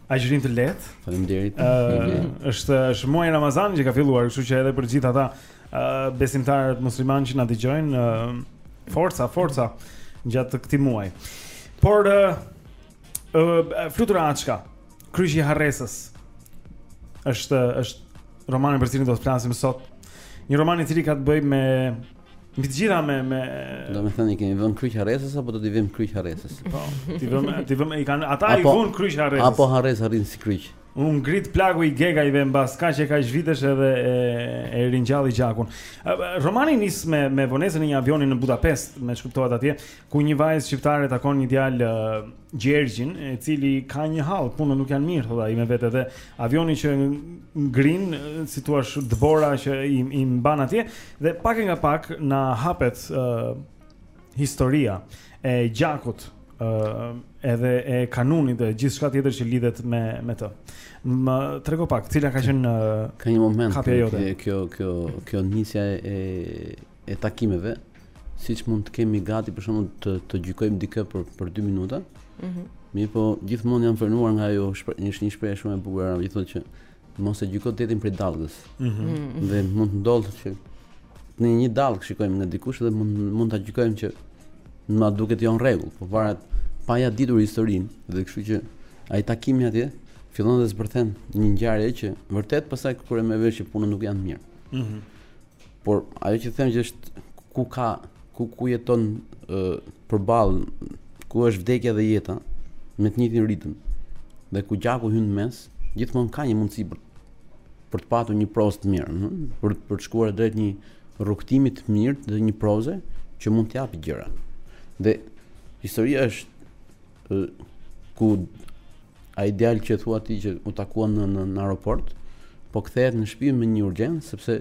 Agjërim të lehtë. Faleminderit. Ëh, është është muaj i Ramazanit që ka filluar, kështu që edhe për gjithë ata ë besimtarët muslimanë që na dëgjojnë, ë forca, forca gjatë këtij muaji. Por ë ë Flutura Açka, Kryqi i Harresës. Është është romani për cilin do të flasim sot. Një roman i cili ka të bëjë me Mbi të gjitha me me Do të thënë i kemi vënë kryq harresës apo do t'i vëmë kryq harresës? Po, t'i vëmë, t'i vëmë i kanë ata i vënë kryq harresës. Apo harresa rri si kryq. U ngrit plaku i gegajve mbas kaq e kaq vitesh edhe e e ringjalli gjakun. Romani nis me me vonesën e një avioni në Budapest, me ç'kuptohet atje, ku një vajzë shqiptare takon një djalë Gjergjin, i cili ka një hall, punët nuk janë mirë, thotë ai me vete dhe avioni që ngrin, si thua, dëbora që i, i mban atje dhe pak e nga pak na hapet uh, historia e gjakut, ë uh, edhe e kanunit dhe gjithçka tjetër që lidhet me me të. Më trego pak, cila ka qenë uh, ka një moment kjo kjo kjo kjo nisja e e takimeve, siç mund të kemi gati për shembull të të gjykojmë dikë për për 2 minuta. Mhm. Mm Mirëpo gjithmonë jam frenuar nga ajo një një shprehje shumë e bukur arabe, që thotë që mos e gjyko detin prej dallgës. Mhm. Mm -hmm. Dhe mund të ndodhë që në një dallgë shikojmë nga dikush dhe mund mund ta gjykojmë që na duket jo në rregull, po varet pa ia ditur historinë dhe kështu që ai takimi atje fillon të zbërthejë një ngjarje që vërtet pastaj kur e merr vesh që punët nuk janë mirë. Mhm. Mm Por ajo që them që është ku ka ku ku jeton përballë ku është vdekja dhe jeta me të njëjtin ritëm dhe ku gjaku hyn në mes, gjithmonë ka një mundësi për për të patur një prozë të mirë, në? Hm? për për të shkuar drejt një rrugëtimi të mirë dhe një proze që mund të japë gjëra. Dhe historia është ku ai djalë që thua ti që u takuan në në, në aeroport, po kthehet në shtëpi me një urgjencë sepse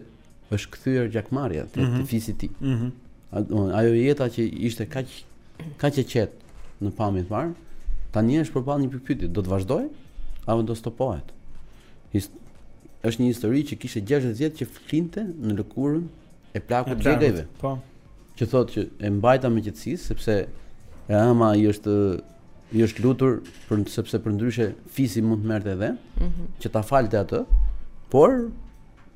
është kthyer gjakmarrja te mm -hmm. fisi i tij. Mm -hmm. Ajo jeta që ishte kaq kaq e qetë në pamje të parë, tani është përballë një pyetje, do të vazhdojë apo do stopohet? Se është një histori që kishte 60 vjet që flinte në lëkurën E plakut të gegëve. Po. Që thotë që e mbajta me qetësi sepse e ëma i është i është lutur për sepse përndryshe fisi mund të merrte edhe mm -hmm. që ta falte atë. Por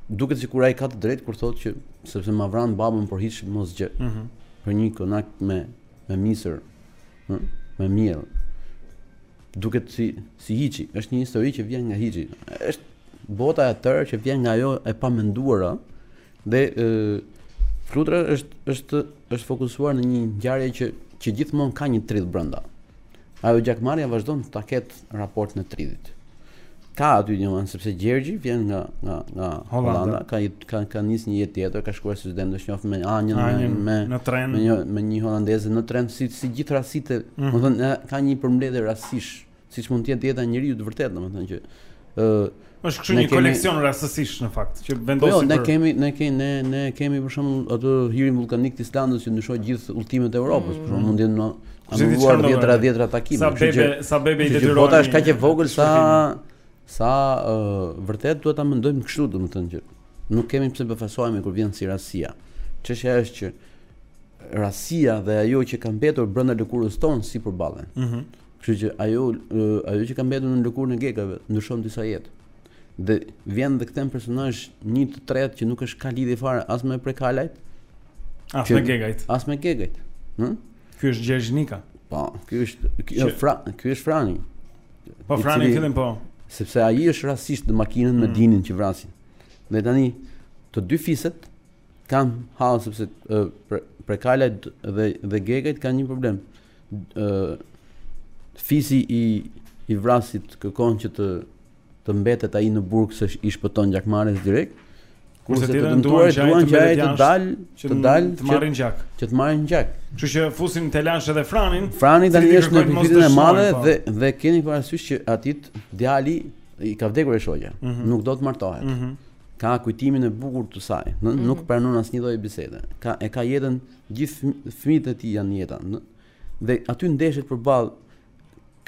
duket sikur ai ka të drejtë kur thotë që sepse ma vranë babën për hiçmosgjë. Mm -hmm. Për një konak me me misër, hm, me miell. Duket si si hiçi, është një histori që vjen nga hiçi. Është bota e tërë që vjen nga ajo e pamenduara Dhe ë Flutra është është është fokusuar në një ngjarje që që gjithmonë ka një trill brenda. Ajo gjakmarrja vazhdon ta ketë raportin e trillit. Ka aty një moment sepse Gjergji vjen nga nga nga Hollanda, ka ka ka nis një jetë tjetër, ka shkuar si student, është njoft me Anjën me, me në tren me një me një hollandeze në tren si si gjithë rastet, mm. domethënë ka një përmbledhje rastesh Siç mund të jetë jeta e njeriut vërtet, domethënë që ë është kështu një koleksion rastësish në fakt, që vendosim. Po jo, ne kemi ne kemi ne ne kemi për shembull atë hirin vulkanik të Islandës që ndryshoi gjithë udhëtimet e Evropës, mm. por mund të jenë anuluar dhjetra dhjetra takime. Sa bebe, sa bebe i detyrohet. Bota është kaq e vogël sa sa vërtet duhet ta mendojmë kështu, domethënë që nuk kemi pse befasohemi kur vjen si rastësia. Çështja është që rastësia dhe ajo që ka mbetur brenda lëkurës tonë si përballen. Mhm. Mm Kështu që ajo ajo që ka mbetur në lëkurën e gegave ndryshon disa jetë. Dhe vjen dhe kthen personazh një të tretë që nuk është ka lidhje fare as me Prekalajt, as me Gegajt. As me Gegajt. Ëh? Ky është Gjergj Nika. Po, ky është ky është Fra, ky është Frani. Po Frani fillimisht po. Sepse ai është rastisht në makinën me mm. Dinin që vrasin. Dhe tani të dy fiset kanë hall sepse Prekalajt dhe dhe Gegajt kanë një problem. fisi i i vrasit kërkon që të të mbetet ai në burg se i shpëton gjakmarrjes direkt. Kurse të dëmtuarit duan që ai të dalë, të dalë, të marrin gjak. Që të marrin gjak. Kështu që fusin në telash edhe Franin. Frani tani është në pikën e madhe po. dhe dhe keni parasysh që atij djali i ka vdekur e shoqja. Mm -hmm. Nuk do të martohet. Mm -hmm. Ka kujtimin e bukur të saj. Nuk mm -hmm. pranon asnjë lloj bisede. Ka e ka jetën Gjithë fëmijët e tij janë jeta dhe aty ndeshet përballë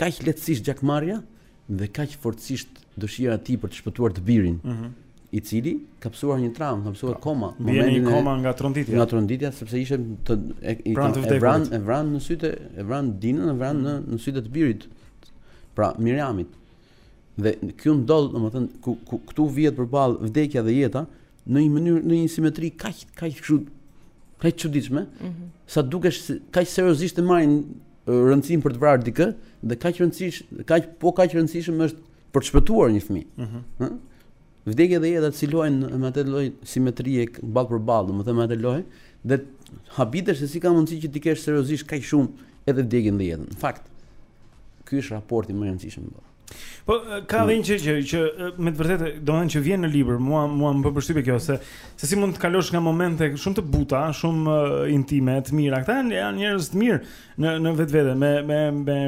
kaq lehtësisht gjakmarrja dhe kaq fortësisht dëshira e tij për të shpëtuar të birin. Ëh. Mm i cili ka pësuar një traumë, ka pësuar po, koma, momentin e koma nga tronditja. Nga tronditja sepse ishte të e, e, pra e vran, e vran në sytë, e vran Dinin, e vran në në sytë të birit. Pra Mirjamit. Dhe kjo ndodh, domethënë, ku, ku këtu vihet përballë vdekja dhe jeta, në një mënyrë në një simetri kaq kaq kështu kaq të çuditshme, mm -hmm. sa dukesh kaq seriozisht e marrin rëndësinë për të vrarë dikë dhe kaq rëndësish, kaq po kaq rëndësishëm është për të shpëtuar një fëmijë. Ëh. Mm -hmm. Vdekja dhe jeta si luajnë me atë lloj simetrie ballë për ballë, domethënë me atë lojë dhe habitesh se si ka mundësi që t'i kesh seriozisht kaq shumë edhe vdekjen dhe jetën. Në fakt, ky është raporti më i rëndësishëm. Bërë. Po ka mm. një gjë që me të vërtetë domethënë që vjen në libër, mua mua më bën përshtypje kjo se se si mund të kalosh nga momente shumë të buta, shumë uh, intime, të mira. Këta janë janë njerëz të mirë në në vetvete me me me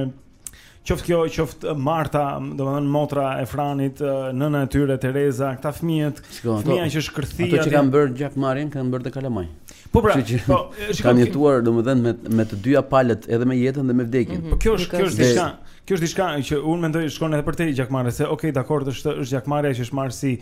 qoftë kjo, qoftë Marta, domethënë motra e Franit, uh, nëna e tyre Tereza, këta fëmijët, fëmija që shkërthia. Ato që kanë bërë gjakmarrjen, kanë bërë dhe kalamaj. Po pra, që, po, kanë jetuar domethënë me me të dyja palët edhe me jetën dhe me vdekjen. Mhm. Po kjo është kjo është diçka, kjo është diçka që unë mendoj shkon edhe përtej gjakmarrjes se okay, dakor, është është gjakmarrja që është marrë si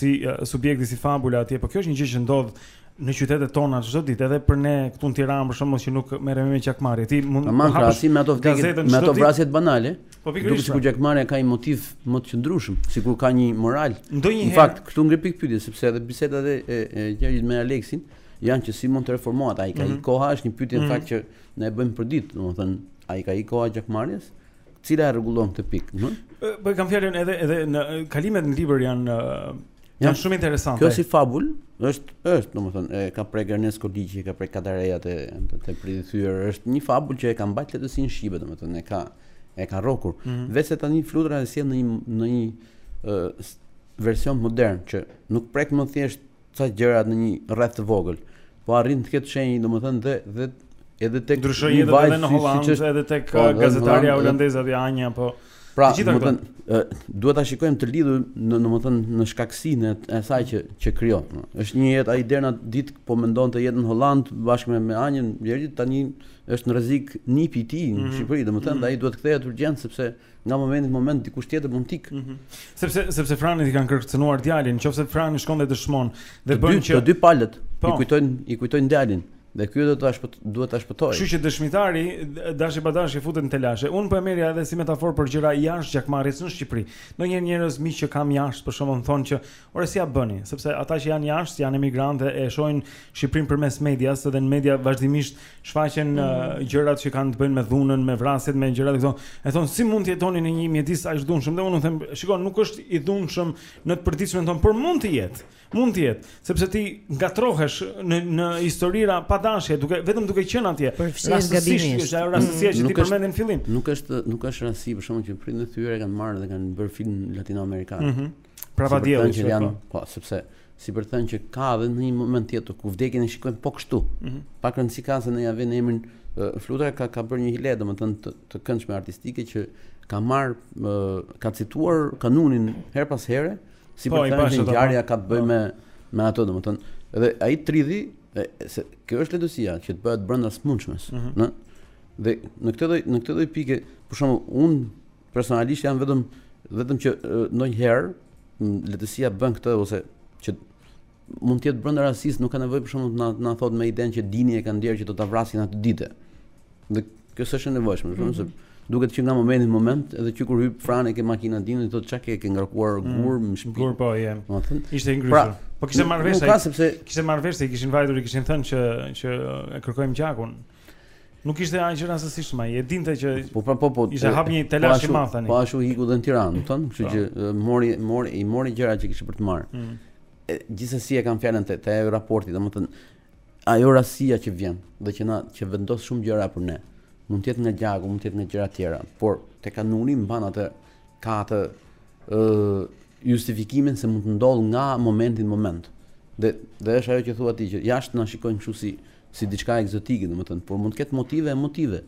si uh, subjekti si fabula atje, po kjo është një gjë që ndodh në qytetet tona çdo ditë edhe për ne këtu në Tiranë për shembull që nuk merremi me gjakmarrje. Ti mund të hapësh me ato vdekje, me ato vrasje banale. Po pikërisht. Duket sikur gjakmarrja ka një motiv më të qëndrueshëm, sikur ka një moral. Në fakt, këtu ngre pikëpyetje sepse edhe bisedat e e Gjergjit me Aleksin janë që si mund të reformohet. A i ka mm -hmm. ik koha është një pyetje mm -hmm. në mhm. fakt që ne e bëjmë përditë, domethënë a i ka ik koha gjakmarrjes, si ia rregullon këtë pikë, ëh? Po kam fjalën edhe edhe në kalimet në libër janë Jan shumë interesante. Kjo si fabul, është është, domethënë, e ka prej Ernest Koliqi, ka prej Kadareja te te Prilli i thyer, është një fabul që e ka mbajtur letërsinë shqipe, domethënë, e ka e ka rrokur. Mm -hmm. Vetëm se tani Flutura e sjell në një në një uh, version modern që nuk prek më thjesht ca gjëra në një rreth të vogël, po arrin të ketë shenjë, domethënë dhe dhe edhe tek ndryshoi jetën edhe në Holandë, si, si edhe tek po, uh, gazetarja holandeze aty Anja, po pra, domethënë uh, duhet ta shikojmë të lidhur në domethënë në shkakësinë e asaj që që krijon. Është një jetë ai deri një ditë po mendon të jetë në Holandë bashkë me, me Anjën, deri tani është në rrezik nipi i tij në mhm. Shqipëri, domethënë mm -hmm. ai duhet të kthehet urgjent sepse nga momenti në moment dikush tjetër mund t'ik. Mm -hmm. Sepse sepse Franit i kanë kërcënuar djalin, nëse Frani shkon dhe dëshmon dhe bën që të dy palët po. i kujtojnë i kujtojnë djalin dhe ky do ta shpëtojë, duhet ta shpëtojë. Kështu që dëshmitari dashi pa dashi futet në telashe. Unë po e merrja edhe si metaforë për gjëra jashtë gjakmarrjes në Shqipëri. Ndonjëherë njerëz miq që kam jashtë për shembull thonë që Ore si ia bëni, sepse ata që janë jashtë, janë emigrantë e shohin Shqipërinë përmes medias dhe në media vazhdimisht shfaqen mm. uh, gjërat që kanë të bëjnë me dhunën, me vrasjet, me gjërat këto. E thonë si mund të jetoni në një mjedis aq të dhunshëm? Dhe unë u them, shiko, nuk është i dhunshëm në të përditshmen tonë, por mund të jetë. Mund të jetë, sepse ti ngatërrohesh në në historira pa dashje, duke vetëm duke qenë atje. Rastësisht, është ajo rastësia mm. që ti përmende në fillim. Nuk është nuk është rastësi për shembull që Prillin e thyer e kanë marrë dhe kanë bërë film latinoamerikan. Mm -hmm. Prapa diellit, po po, sepse si për të thënë që ka edhe në një moment tjetër ku vdekjen e shikojnë po kështu. Mm -hmm. Pak rëndësi ka se ne ia vëmë emrin Flutura ka ka bërë një hile, domethënë të, të këndshme artistike që ka marrë ka cituar kanunin herë pas here, si po, për të thënë ngjarja ka të bëjë po. me me ato domethënë. Edhe ai trilli se kjo është letërsia që trillet brenda së mundshmes, mm -hmm. në dhe në këtë në këtë pike, për shembull, unë Personalisht jam vetëm vetëm që ndonjëherë letërsia bën këtë ose që mund të jetë brenda rastësisë, nuk ka nevojë për shembull të na na thonë me idenë që Dini e ka ndier që do ta vrasin atë ditë. Dhe kjo s'është e nevojshme, mm -hmm. se duket që nga momenti në moment, edhe që kur hyp Frani ke makina Dinit, thotë çka ke ke ngarkuar mm, gurë në shpinë. Gurë po em. Domethënë, ishte i ngrysur. Pra, po kishte marrë vesh ai. Nuk ka sepse kishte marrë vesh se i kishin vajtur, i kishin thënë që që e kërkojmë gjakun. Nuk ishte aq rastësisht më. E dinte që po po po, po ishte hap një telash po i madh tani. Po ashtu iku dhe në Tiranë, thon, kështu po. që mori mori i mori gjërat që kishte për të marrë. Mm. Gjithsesi e kanë fjalën te te ajo raporti, domethën ajo rastësia që vjen dhe që na që vendos shumë gjëra për ne. Mund të jetë nga gjaku, mund të jetë nga gjëra tjera, por te kanuni mban atë ka atë ë justifikimin se mund të ndodh nga momenti në moment. Dhe dhe është ajo që thua ti që jashtë na shikojnë kështu si si diçka ekzotike, domethënë, por mund të ketë motive e motive.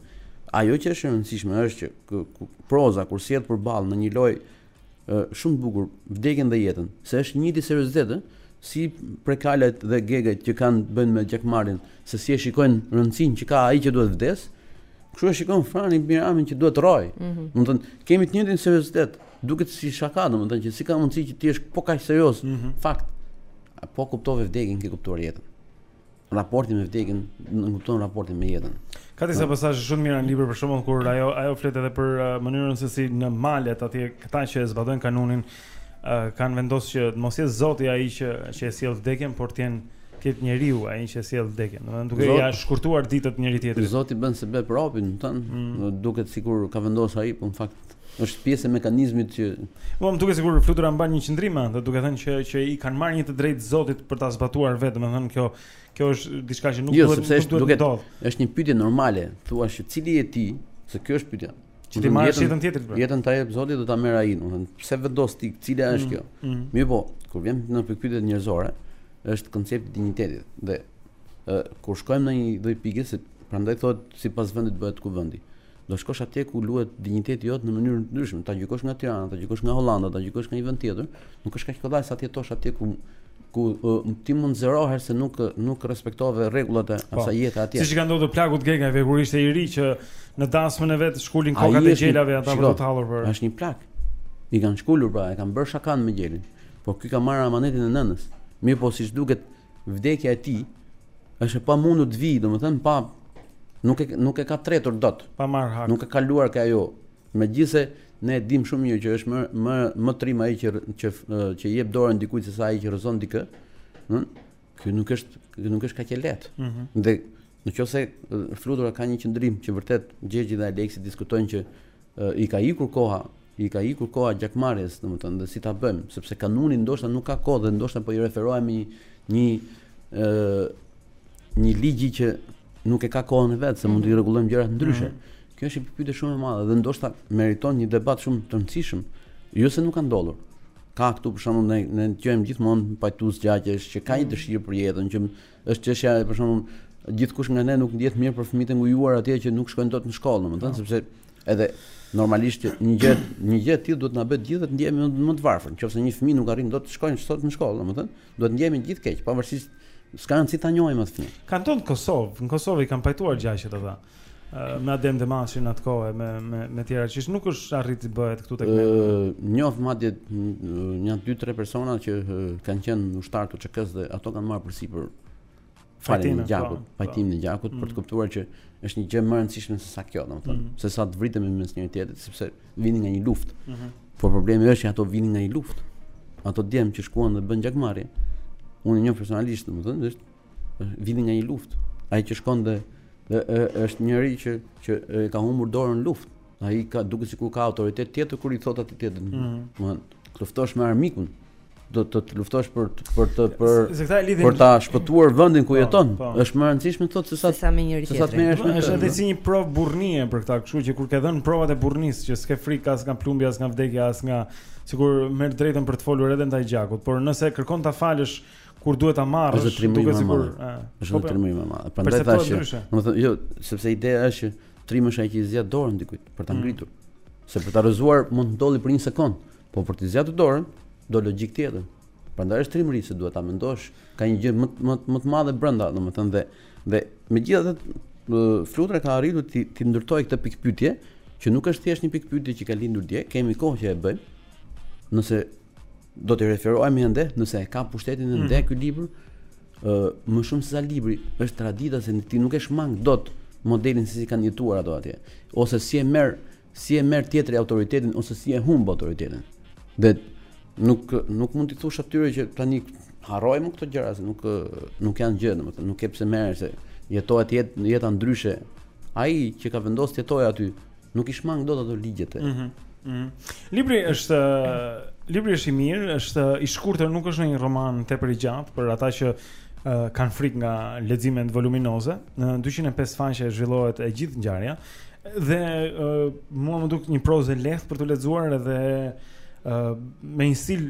Ajo që është e rëndësishme është që kë, kë, proza kur sjell përballë në një lojë shumë të bukur vdekjen dhe jetën, se është një ditë seriozitet, si prekalajt dhe gegajt që kanë bënë me gjakmarin, se si e shikojnë rëndësinë që ka ai që duhet vdes, kështu e shikon Fran Ibrahimin që duhet rroj. Mm -hmm. Do të thonë, kemi të njëjtin seriozitet, duket si shaka, do të thonë që si ka mundësi që ti jesh po kaq serioz, mm -hmm. fakt. Po kuptove vdekjen, ke kuptuar jetën. Raporti me vdekjen nënkupton raportin me jetën. Ka disa pasazhe shumë të mira në libër për shembull kur ajo ajo flet edhe për uh, mënyrën se si në malet atje këta që zbatojnë kanunin uh, kanë vendosur që të mos jetë zoti ai që që e sjell vdekjen, por të jenë të jetë njeriu ai që e sjell vdekjen. Domethënë duke ja shkurtuar ditët njëri tjetrit. Zoti bën se bën propë, thon, mm. duket sikur ka vendosur ai, por në fakt është pjesë e mekanizmit që Po më duket sikur flutura mban një qendrim me anë, duke thënë që që i kanë marrë një të drejtë Zotit për ta zbatuar vetë, domethënë kjo kjo është diçka që nuk jo, duhet të duhet të ndodh. Është një pyetje normale, thua se cili je ti, se kjo është pyetja. Që ti marrësh jetën tjetrit. Pra. Jetën ta jep Zoti do ta merr ai, domethënë pse vendos ti cila është mm, kjo? Mm. Mirëpo, kur vjen në pyetjet njerëzore, është koncepti i dinjitetit dhe kur shkojmë në një lloj pike se prandaj thotë sipas vendit bëhet kuvendi. Do shkosh atje ku luhet dinjiteti jot në mënyrë të ndryshme, ta gjykosh nga Tirana, ta gjykosh nga Holanda, ta gjykosh nga një vend tjetër, nuk është kaq kollaj sa të jetosh atje ku ku uh, ti mund zërohesh se nuk nuk respektove rregullat e po, asaj jete atje. Siç ka ndodhur plakut Gegajve kur ishte i ri që në dasmën e vet shkulin kokat e gjelave ata për t'u tallur pra. Është një plak. I kanë shkulur pra, e kanë bërë shakan me gjelin. Po ky ka marrë amanetin e nënës. Mirëpo siç duket Vdekja e tij është e pamundur të vijë, domethënë pa nuk e nuk e ka tretur dot. Pa marr hak. Nuk e ka kaluar ajo. Megjithëse ne e dimë shumë mirë që është më më më trim ai që që që i jep dorën dikujt se sa ai që rrëzon dikë. Ëh. Ky nuk është ky nuk është kaq e lehtë. Ëh. Mhm. Dhe në qoftë se flutura ka një qëndrim që vërtet Gjergji dhe Aleksi diskutojnë që i ka ikur koha I ka ikur koha gjakmarrjes, domethënë, dhe si ta bëjmë, sepse kanuni ndoshta nuk ka kohë dhe ndoshta po i referohemi një ë një ligji që nuk e ka kohën e vet, se mund të mhm. rregullojmë gjërat ndryshe. Mhm. Kjo është një pyetje shumë e madhe dhe ndoshta meriton një debat shumë të rëndësishëm. Jo se nuk ka ndodhur. Ka këtu për shembull ne ne dëgjojmë gjithmonë pajtues gjakësh që ka një mhm. dëshirë për jetën, që është çështja për shembull gjithkush nga ne nuk ndihet mirë për fëmijët e ngujuar atje që nuk shkojnë dot në shkollë, domethënë po. sepse Edhe normalisht që një gjë një gjë e tillë duhet të na bëjë të gjithëve të ndjehemi më të varfër. Nëse një fëmijë nuk arrin dot të shkojë sot në shkollë, domethënë, duhet të ndjehemi të gjithë keq, pavarësisht s'ka rëndësi ta njohim atë fëmijë. Kanë thënë Kosovë, në Kosovë i kanë pajtuar gjaqet ata. Me Adem Demaçin në atë kohë me me me tjera që nuk është arrit të bëhet këtu tek ne. Njoh madje një dy tre persona që kanë qenë ushtarë të UÇK-së dhe ato kanë marrë përsipër faljen e gjakut, po, po. pajtimin e gjakut për të mm. kuptuar që është një gjë më e rëndësishme se sa kjo, domethënë, mm. se sa të vritemi mes njëri-tjetrit, sepse vinin nga një luftë. Mm -hmm. Por problemi është që ato vinin nga një luftë. Ato djem që shkuan dhe bënë gjakmarrje. Unë e njoh personalisht, domethënë, është vinin nga një luftë. Ai që shkon dhe, dhe është njëri që që e ka humbur dorën në luftë. Ai ka duket sikur ka autoritet tjetër kur i thotë atë tjetër. Mm -hmm. Domethënë, luftosh me armikun, do të të luftosh për të, për të për se këta lidhin për ta shpëtuar vendin ku po, jeton. Po. Është më e rëndësishme të thotë se sa se sa me njëri tjetrin. Se sa të merresh me është edhe si një provë burrnie për këta, kështu që kur ke dhënë provat e burrnisë që s'ke frikë as nga plumbi, as nga vdekja, as nga sikur merr të drejtën për të folur edhe ndaj gjakut, por nëse kërkon ta falësh kur duhet ta marrësh, duket sikur është një trimëri më e madhe. Prandaj thashë, domethënë jo, sepse ideja është që Trim është ai që i zgjat dorën dikujt për ta mm. ngritur. Mm. Se për ta rrëzuar mund të ndodhë për një sekond, po për të zgjatur dorën do logjikë tjetër. Prandaj është trimëri se duhet ta mendosh, ka një gjë më më më të madhe brenda, domethënë dhe dhe megjithatë Flutra ka arritur ta ta ndërtojë këtë pikëpyetje që nuk është thjesht një pikëpyetje që ka lindur dje, kemi kohë që e bëjmë. Nëse do të referohemi ende, nëse e ka pushtetin ende mm. ky libër, Ë, më shumë se sa libri, është tradita se ti nuk e shmang dot modelin se si kanë jetuar ato atje, ose si e merr si e merr tjetri autoritetin ose si e humb autoritetin. Dhe nuk nuk mund t'i thuash atyre që tani harrojmë këto gjëra se nuk nuk janë gjë, domethënë nuk ke pse merresh se jetohet jetë jeta ndryshe. Ai që ka vendosur të jetojë aty, Nuk i shmang dot ato ligjet. Mhm. Mm libri është libri është i mirë, është i shkurtër, nuk është një roman tepër i gjatë për ata që uh, kanë frikë nga leximet voluminoze. Në 205 faqe zhvillohet e gjithë ngjarja dhe uh, mua më duket një prozë e lehtë për të lexuar edhe uh, me një stil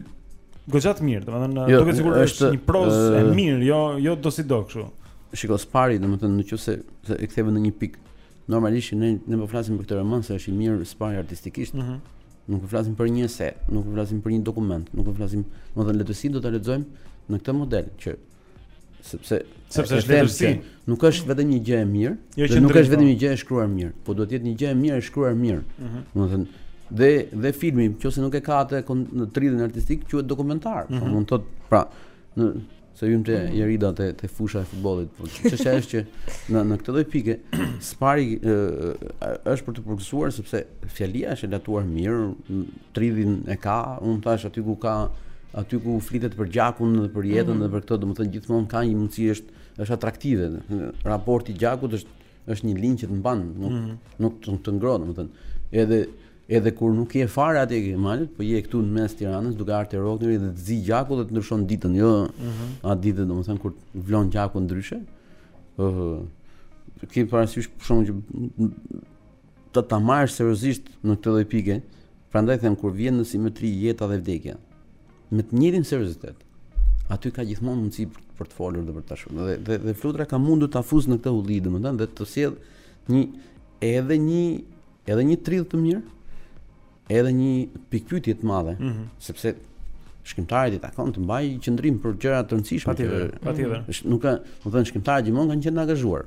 goxha të mirë, domethënë jo, duket sikur është një prozë uh, e mirë, jo jo dosido kështu. Shiko së pari, domethënë nëse e ktheve në një pikë Normalisht ne ne po flasim për këtë roman se është i mirë së pari artistikisht. Mm -hmm. Nuk po flasim për një se, nuk po flasim për një dokument, nuk po flasim, domethënë letërsi do ta lexojmë në këtë model që sepse sepse është letërsi, nuk është vetëm një gjë e mirë, jo dhe nuk është vetëm po. një gjë e shkruar mirë, po duhet të jetë një gjë e mirë e shkruar mirë. Mm -hmm. Domethënë dhe dhe filmi, nëse nuk e ka atë trillin artistik, quhet dokumentar. Mm -hmm. Po mhm. mund të thotë, pra, në Se hymë te Jerida te, te fusha e futbollit. Po, çështja është që në, në këtë lloj pike, së pari e, është për të përgëzuar, sepse fjalia është e latuar mirë, trillin e ka, unë thashë aty ku ka, aty ku flitet për gjakun dhe për jetën mm -hmm. dhe për këtë, domethënë gjithmonë ka një mundësi është, është atraktive. Raporti i gjakut është, është një linjë që të mban, nuk, mm -hmm. nuk të, të ngroh, domethënë. Edhe Edhe kur nuk je fare atje te malet, po je këtu në mes Tiranës duke ardhur te Rogneri dhe të zien gjaku dhe të ndryshon ditën, jo mhm. atë ditë domethënë kur vlon gjaku ndryshe. Ëh. Uh, ke parasysh për shkakun që të ta marrësh seriozisht në këtë lloj pike, prandaj them kur vjen në simetri jeta dhe vdekja me të njëjtin seriozitet. Aty ka gjithmonë mundësi për të folur dhe për të shkruar. Dhe dhe, dhe Flutura ka mundur ta fusë në këtë hulli domethënë dhe të sjellë një edhe një Edhe një trill të mirë, edhe një pikëpyetje të madhe, mm -hmm. sepse shkrimtarit i takon të mbajë qëndrim për gjëra të rëndësishme. Patjetër, patjetër. Mm, nuk ka, domethënë shkrimtarët gjithmonë kanë qenë të angazhuar.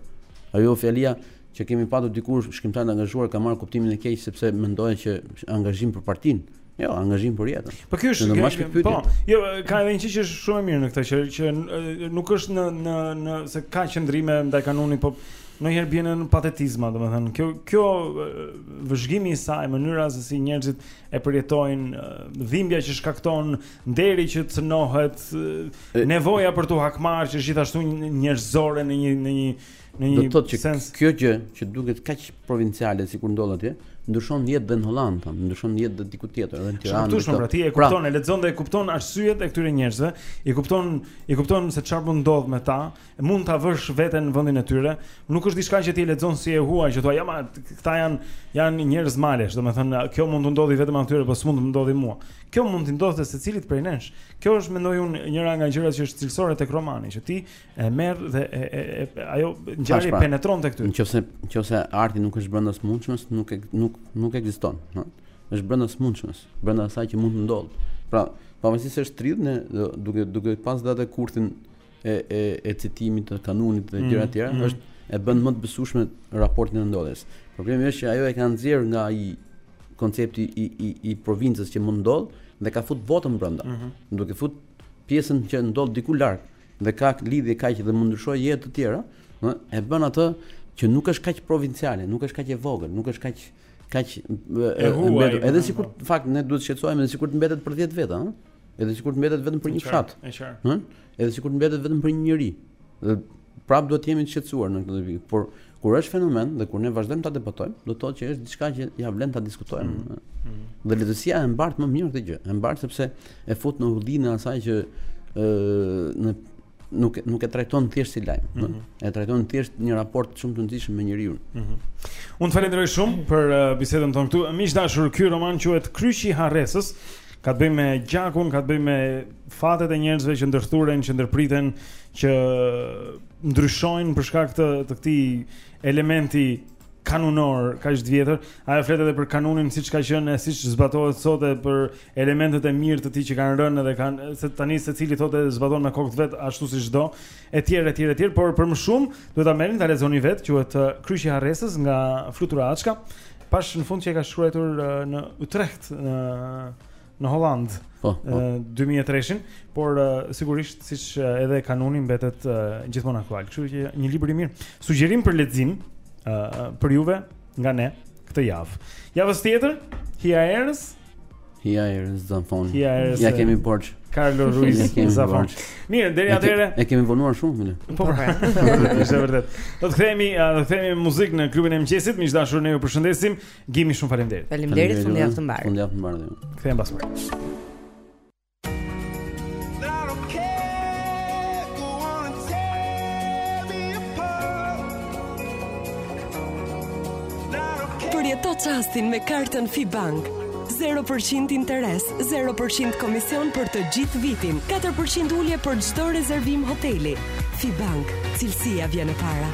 Ajo fjalia që kemi patur dikur shkrimtarët e angazhuar ka marrë kuptimin e keq sepse mendohej që angazhim për partinë, Jo, angazhim për jetën. Po ky është më shumë pyetje. Po, jo, ka edhe një çështje që është shumë e mirë në këtë që që nuk është në në në, se ka qëndrime ndaj kanunit, po ndonjëherë bie në patetizma, domethënë. Kjo kjo vëzhgimi i saj, mënyra se si njerëzit e përjetojnë, dhimbja që shkakton, nderi që cënohet, nevoja për t'u hakmarrë që është gjithashtu njerëzore në një në një Në një sens... thotë që kjo gjë që duket kaq provinciale sikur ndodh atje, ndryshon jetë dhe në Hollandë, thonë, ndryshon jetë dhe diku tjetër, edhe në Tiranë. Shumë shumë, pra ti e pra- kupton, pra, e lexon dhe e kupton arsyet e këtyre njerëzve, i kupton, i kupton se çfarë mund të ndodhë me ta, mund ta vësh veten në vendin e tyre. Nuk është diçka që ti e lexon si e huaj, që thua, ja, ma, këta janë janë njerëz malesh, domethënë, kjo mund t'u ndodhë vetëm atyre, po s'mund të më ndodhë mua. Kjo mund të ndodhte secilit prej nesh. Kjo është mendoj unë njëra nga gjërat që është cilësore tek romani, që ti e merr dhe e, e, e ajo ngjarje pra, penetron tek ty. Nëse nëse arti nuk është brenda së mundshmes, nuk e, nuk nuk ekziston, ha. Është brenda së mundshmes, brenda asaj që mund të ndodhë. Pra, pavarësisht se është trill, ne duke duke pas atë kurthin e e e citimit të kanunit dhe gjëra të mm, tjera, mm. është e bën më të besueshme raportin e ndodhjes. Problemi është që ajo e ka nxjerr nga ai koncepti i i i provincës që mund të ndodhë dhe ka fut botën brenda. Mm -hmm. Duke fut pjesën që ndodh diku larg. Mm dhe ka lidhje kaq dhe mund të ndryshojë jetë të tjera, e bën atë që nuk është kaq provinciale, nuk është kaq e vogël, nuk është kaq kaq e mbetur. Edhe sikur në fakt ne duhet të shqetësohemi edhe sikur të mbetet për 10 veta, ëh. Edhe sikur të mbetet vetëm për një fshat. Ëh. Edhe sikur të mbetet vetëm për një njeri. Dhe prap duhet të jemi të shqetësuar në këtë pikë, por Kur është fenomen dhe kur ne vazhdojmë ta debatojmë, do të thotë që është diçka që ja vlen ta diskutojmë. Mm -hmm. Dhe letërsia e mbart më mirë këtë gjë. E mbart sepse e fut në hullinë asaj që ë në nuk nuk e trajton thjesht si lajm, mm -hmm. e trajton thjesht një raport shumë të ndjeshëm me njeriun. Mm -hmm. Unë falenderoj shumë për uh, bisedën tonë këtu. Miq të dashur, ky roman quhet Kryqi i Harresës. Ka të bëjë me gjakun, ka të bëjë me fatet e njerëzve që ndërthuren, që ndërpriten, që ndryshojnë për shkak të të këtij elementi kanunor kaq të vjetër. Ajo flet edhe për kanunin siç ka qenë e siç zbatohet sot e për elementet e mirë të tij që kanë rënë dhe kanë se tani secili thotë e zbaton me kokë vet ashtu siç do. etj etj etj por për më shumë duhet ta merrni ta lexoni vetë quhet uh, kryqi i harresës nga flutura açka pashë në fund që e ka shkruar uh, në Utrecht në në Holland po, po. 2013-ën uh, por sigurisht siç edhe kanuni mbetet gjithmonë aktual kështu që një libër i mirë sugjerim për lexim për juve nga ne këtë javë javës tjetër hija erës Hija erës Zafon. Hija erës. Ja kemi borxh. Carlos Ruiz ja kemi Zafon. Mirë, deri atëherë. E kemi vonuar shumë mirë. Po po. Është vërtet. Do të kthehemi, do të kthehemi muzikë në klubin e mëngjesit, miq të dashur, ne ju përshëndesim. Gimi shumë faleminderit. Faleminderit, fundjavë të mbarë. Fundjavë të mbarë. Kthehemi pas pak. Përjeto çastin me kartën Fibank. 0% interes, 0% komision për të gjithë vitin, 4% ulje për çdo rezervim hoteli. Fibank, cilësia vjen e para.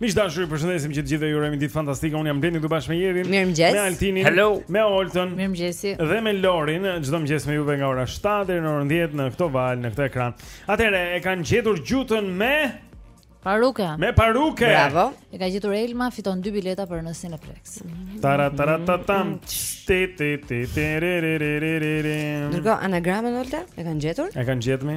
Miq të dashur, ju përshëndesim që të gjithëve ju urojmë ditë fantastike. Unë jam Blendi këtu bashkë me Jerin, Mirëmëngjes. me Altinin, Hello. me Oltën Mirëmëngjesi. dhe me Lorin. Çdo mëngjes me juve nga ora 7 deri në orën 10 në këto valë, në këtë ekran. Atëherë e kanë gjetur gjyten me Paruke. me paruke. Bravo. E ka gjetur Elma, fiton dy bileta për në Cineplex. Tara tara ta tam. Ti ti ti ti ri ri ri ri ri ri. Ndërkohë anagramën Olta e kanë gjetur? E kanë gjetur mi?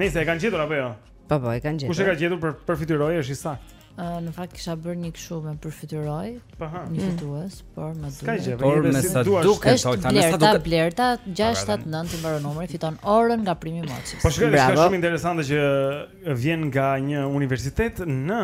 Nëse e kanë gjetur apo jo? Po po, e kanë gjetur. Kush e ka gjetur përfytyroj është i saktë. Ë në fakt kisha bërë një kështu me përfytyroj. Po ha. Një fitues, por më duhet. Ka gjë, por me sa duket, po ta me sa duket. Blerta 679 i mbaron numri, fiton orën nga primi Moçi. Po shikoj diçka shumë interesante që vjen nga një universitet në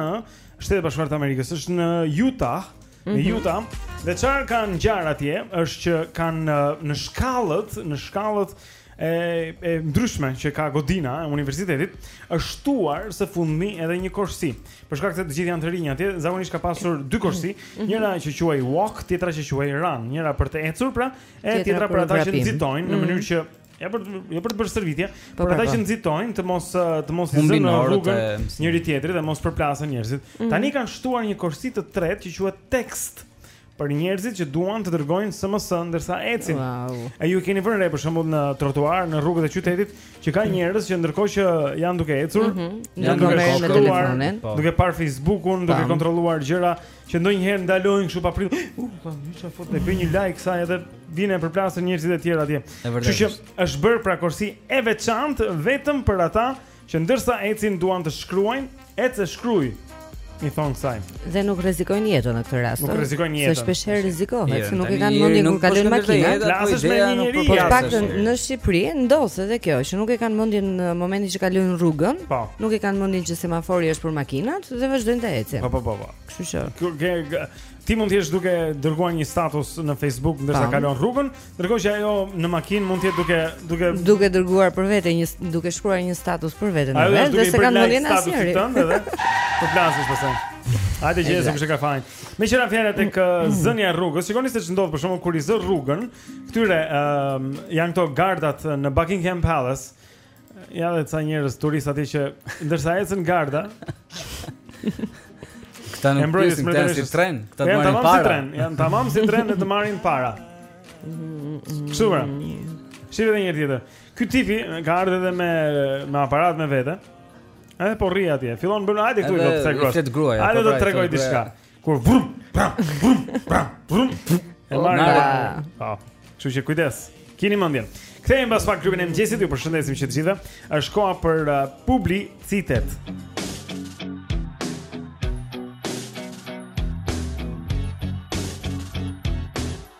Shtetet e Bashkuara të Amerikës, është në Utah. mm -hmm. në mhm. Utah. Dhe çfarë ka ngjarë atje është që kanë në shkallët, në shkallët e, e ndryshme që ka godina e universitetit, është shtuar së fundmi edhe një korsi. Për shkak se të gjithë janë të rinj atje, zakonisht ka pasur dy korsi, mm -hmm. njëra që quhej walk, tjetra që quhej run, njëra për të ecur pra, e tjetra, tjetra për ata që nxitojnë mm -hmm. në mhm. mënyrë që Ja për të, ja për të bërë stërvitje, po, por ata që nxitojnë të mos të mos i zënë rrugën njëri tjetrit dhe mos përplasen njerëzit. Mm -hmm. Tani kanë shtuar një korsi të tretë që quhet tekst për njerëzit që duan të dërgojnë SMS ndërsa ecin. Wow. A ju keni vënë re për shembull në trotuar, në rrugët e qytetit, që ka njerëz që ndërkohë që janë duke ecur, mm -hmm. janë duke shkruar, po. duke parë Facebookun, duke kontrolluar gjëra, që ndonjëherë ndalojnë kështu papritur. Uh, pa një çë foto, t'i bëj një like kësaj edhe vijnë e përplasen njerëzit e tjerë atje. Kështu që është bërë pra korsi e veçantë vetëm për ata që ndërsa ecin duan të shkruajnë, ec e shkruaj i thonë kësaj. Dhe nuk rrezikojnë jetën në këtë rast. Nuk rrezikojnë jetën. Se shpesh herë rrezikohet, se nuk e kanë mendin kur kalojnë makina. Përplasesh me një njeri. Po, fakt, në Shqipëri ndodh edhe kjo, që nuk e kanë mendin në momentin që kalojnë rrugën, po. nuk e kanë mendin që semafori është për makinat dhe vazhdojnë të ecin. Po po po. Kështu që ti mund të jesh duke dërguar një status në Facebook ndërsa Tam. kalon rrugën, ndërkohë që ajo në makinë mund të jetë duke duke duke dërguar për vete një duke shkruar një status për veten e vet dhe s'e kanë mendjen asnjëri. Ajo është duke bërë edhe. Përplasesh pastaj. Hajde gjeje se kush e ka fajin. Meqë ra fjala tek mm. uh, zënia e rrugës. Shikoni se ç'ndodh për shembull kur i zë rrugën. Këtyre ëm um, janë këto gardat në Buckingham Palace. Ja dhe ca njerëz turistë aty që ndërsa ecën garda. Këta nuk pyesin, janë si tren, këta të marrin para. Janë tamam si tren, janë tamam si tren dhe të marrin para. Shumë. Shihe dhe një tjetër. Ky tipi ka ardhur edhe me me aparat me vete. Edhe po rri atje. Fillon bën hajde këtu do ta tregoj. Hajde do të tregoj diçka. Kur vrum, pra, vrum, pra, vrum. E marrin. Po. Kështu që kujdes. Kini mendjen. Kthehemi pas pak në Klubin e mëngjesit, ju përshëndesim që të gjithëve. Është koha për uh, publicitet.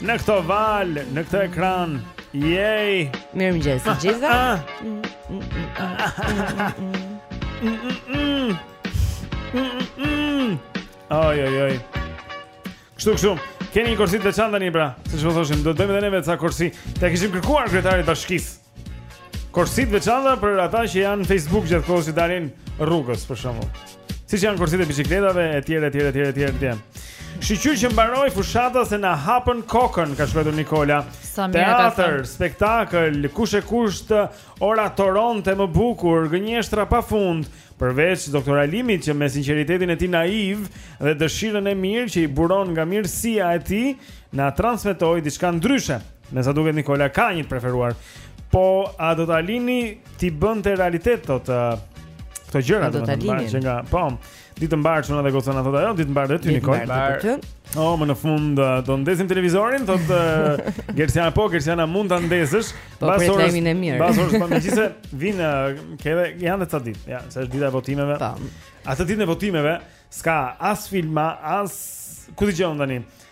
Në këto valë, në këtë ekran. Yay! Mirëmëngjes të gjithëve. Oj oj oj. Kështu kështu. Kemi një korsi të veçantë tani pra, siç po thoshim, do të bëjmë edhe neve ca korsi. Ta kishim kërkuar kryetarit të bashkisë. Korsi të veçanta për ata që janë në Facebook gjithë kohë s'i dalin rrugës për shembull. Siç janë korsitë e biçikletave etj etj etj etj etj. Shyqyr që mbaroi fushata se na hapën kokën, ka shkruar Nikola. Teatër, spektakël, kush e kush të oratoronte më bukur, gënjeshtra pa fund. Përveç doktor Alimit që me sinqeritetin e tij naiv dhe dëshirën e mirë që i buron nga mirësia e tij, na transmetoi diçka ndryshe. Me sa duket Nikola ka një të preferuar. Po a do ta lini t'i bënte realitet tot uh, këto gjëra do ta lini që nga po ditë mbarë çuna dhe goca thotë ajo ditë mbarë ty Nikola. Ditë mbarë ty. Oh, më në fund uh, do ndezim televizorin, thotë uh, Gersiana po, Gersiana mund ta ndezësh. Po, pas orës e mirë. Pas orës po megjithëse vin uh, ke edhe janë dy ditë, ja, se është dita e votimeve. Po. Atë ditën e votimeve s'ka as filma, as ku dëgjon tani.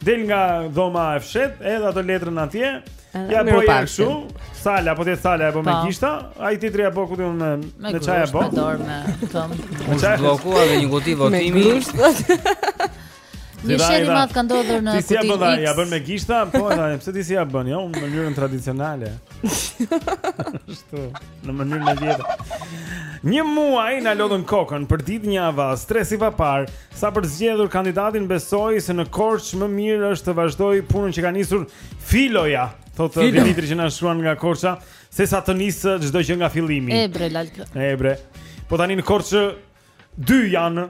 Del nga dhoma e fshehtë, edhe ato letrën atje. Ja po ja kështu, sala, po ti sala apo me po. gishta, ai titri apo ku di unë me me çaj apo. Me dorë me këmbë. Me çaj bllokua dhe një kuti votimi. Një sherr i madh ka ndodhur në kutinë. Ti si ja bën, ja bën me gishta, po edhe pse ti si ja bën, jo, në mënyrën tradicionale. Ashtu, në mënyrën e vjetër Një muaj na lodhën kokën përditë një avaz Stres i paparë Sa për zgjedhur kandidatin besoj se në Korçë më mirë është të vazhdojë punën që ka nisur Filoja Thotë Filo. Dimitri që na shkruan nga Korça Se sa të nisë çdo gjë nga fillimi Ebre, lalkë Ebre Po tani në Korçë Dy janë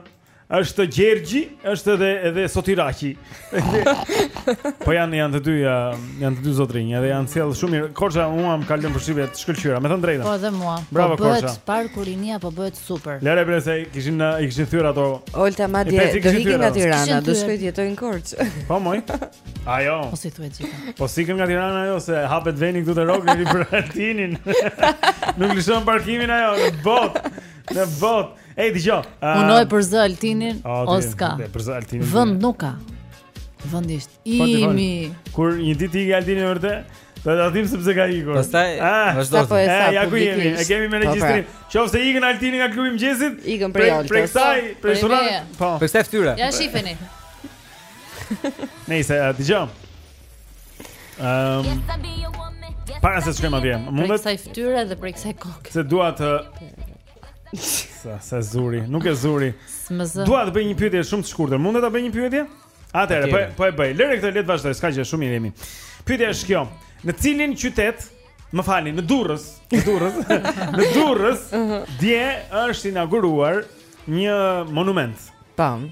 është Gjergji, është edhe edhe Sotiraqi. po janë janë të dy janë të dy zotrinj, edhe janë sjellë shumë mirë. Korça mua më ka lënë përshtypje të shkëlqyera, me thënë drejtën. Po edhe mua. Bravo po Korça. Bëhet par kurimia, po bëhet super. Lëre pse kishin i kishin thyer ato. Olta madje do iki nga Tirana, do shkojë të jetojë në Korçë. Po moj. Ajo. Po si thuhet gjithë. Po s'ikën nga Tirana ajo se hapet vendi këtu te Rogneri për Altinin. Nuk lëshon parkimin ajo, botë. Në botë. Ej, dëgjoj. Unë e përzë Altinin, Oska. Përzë Altinin. Vend nuk ka. Vendi është po, i mi. Kur një ditë i Altini vërtet, do ta dimë se pse ka ikur. Pastaj, ah, vazhdo. Po e sa ku jemi? E kemi me po, pra. regjistrim. Qofse ikën Altini nga klubi i mëngjesit, ikën prej Oltës. Për kësaj, për restorantin. Po. Prej kësaj fytyre. Ja shifeni. Nëse dëgjoj. Ehm. Um, para se të shkojmë atje, prej kësaj fytyre dhe prej kësaj koke. Se dua të Sa sa zuri, nuk e zuri. Dua të bëj një pyetje shumë të shkurtër. Mund të ta bëj një pyetje? Atëherë, po po e bëj. Lëre këtë le të vazhdoj, s'ka gjë, shumë i jemi. Pyetja është kjo. Në cilin qytet, më falni, në Durrës, në Durrës, në Durrës, dje është inauguruar një monument. Tan.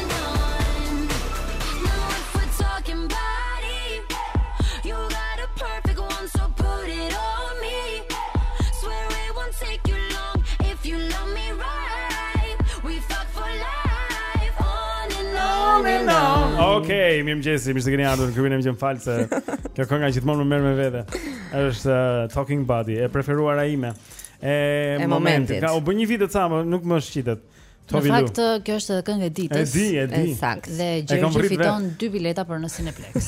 Okej, mirë mëngjesi, mirë se keni ardhur në klubin e mëngjesit falë se Kjo kënga gjithmonë më merr me vete është uh, Talking Body, e preferuara ime E, e momentit. momentit Ka, u bë një vit e ca, nuk më shqitet Në fakt kjo është edhe këngë e ditës. E di, e di. Sakt. Dhe Gjergj fiton dy bileta për në Cineplex.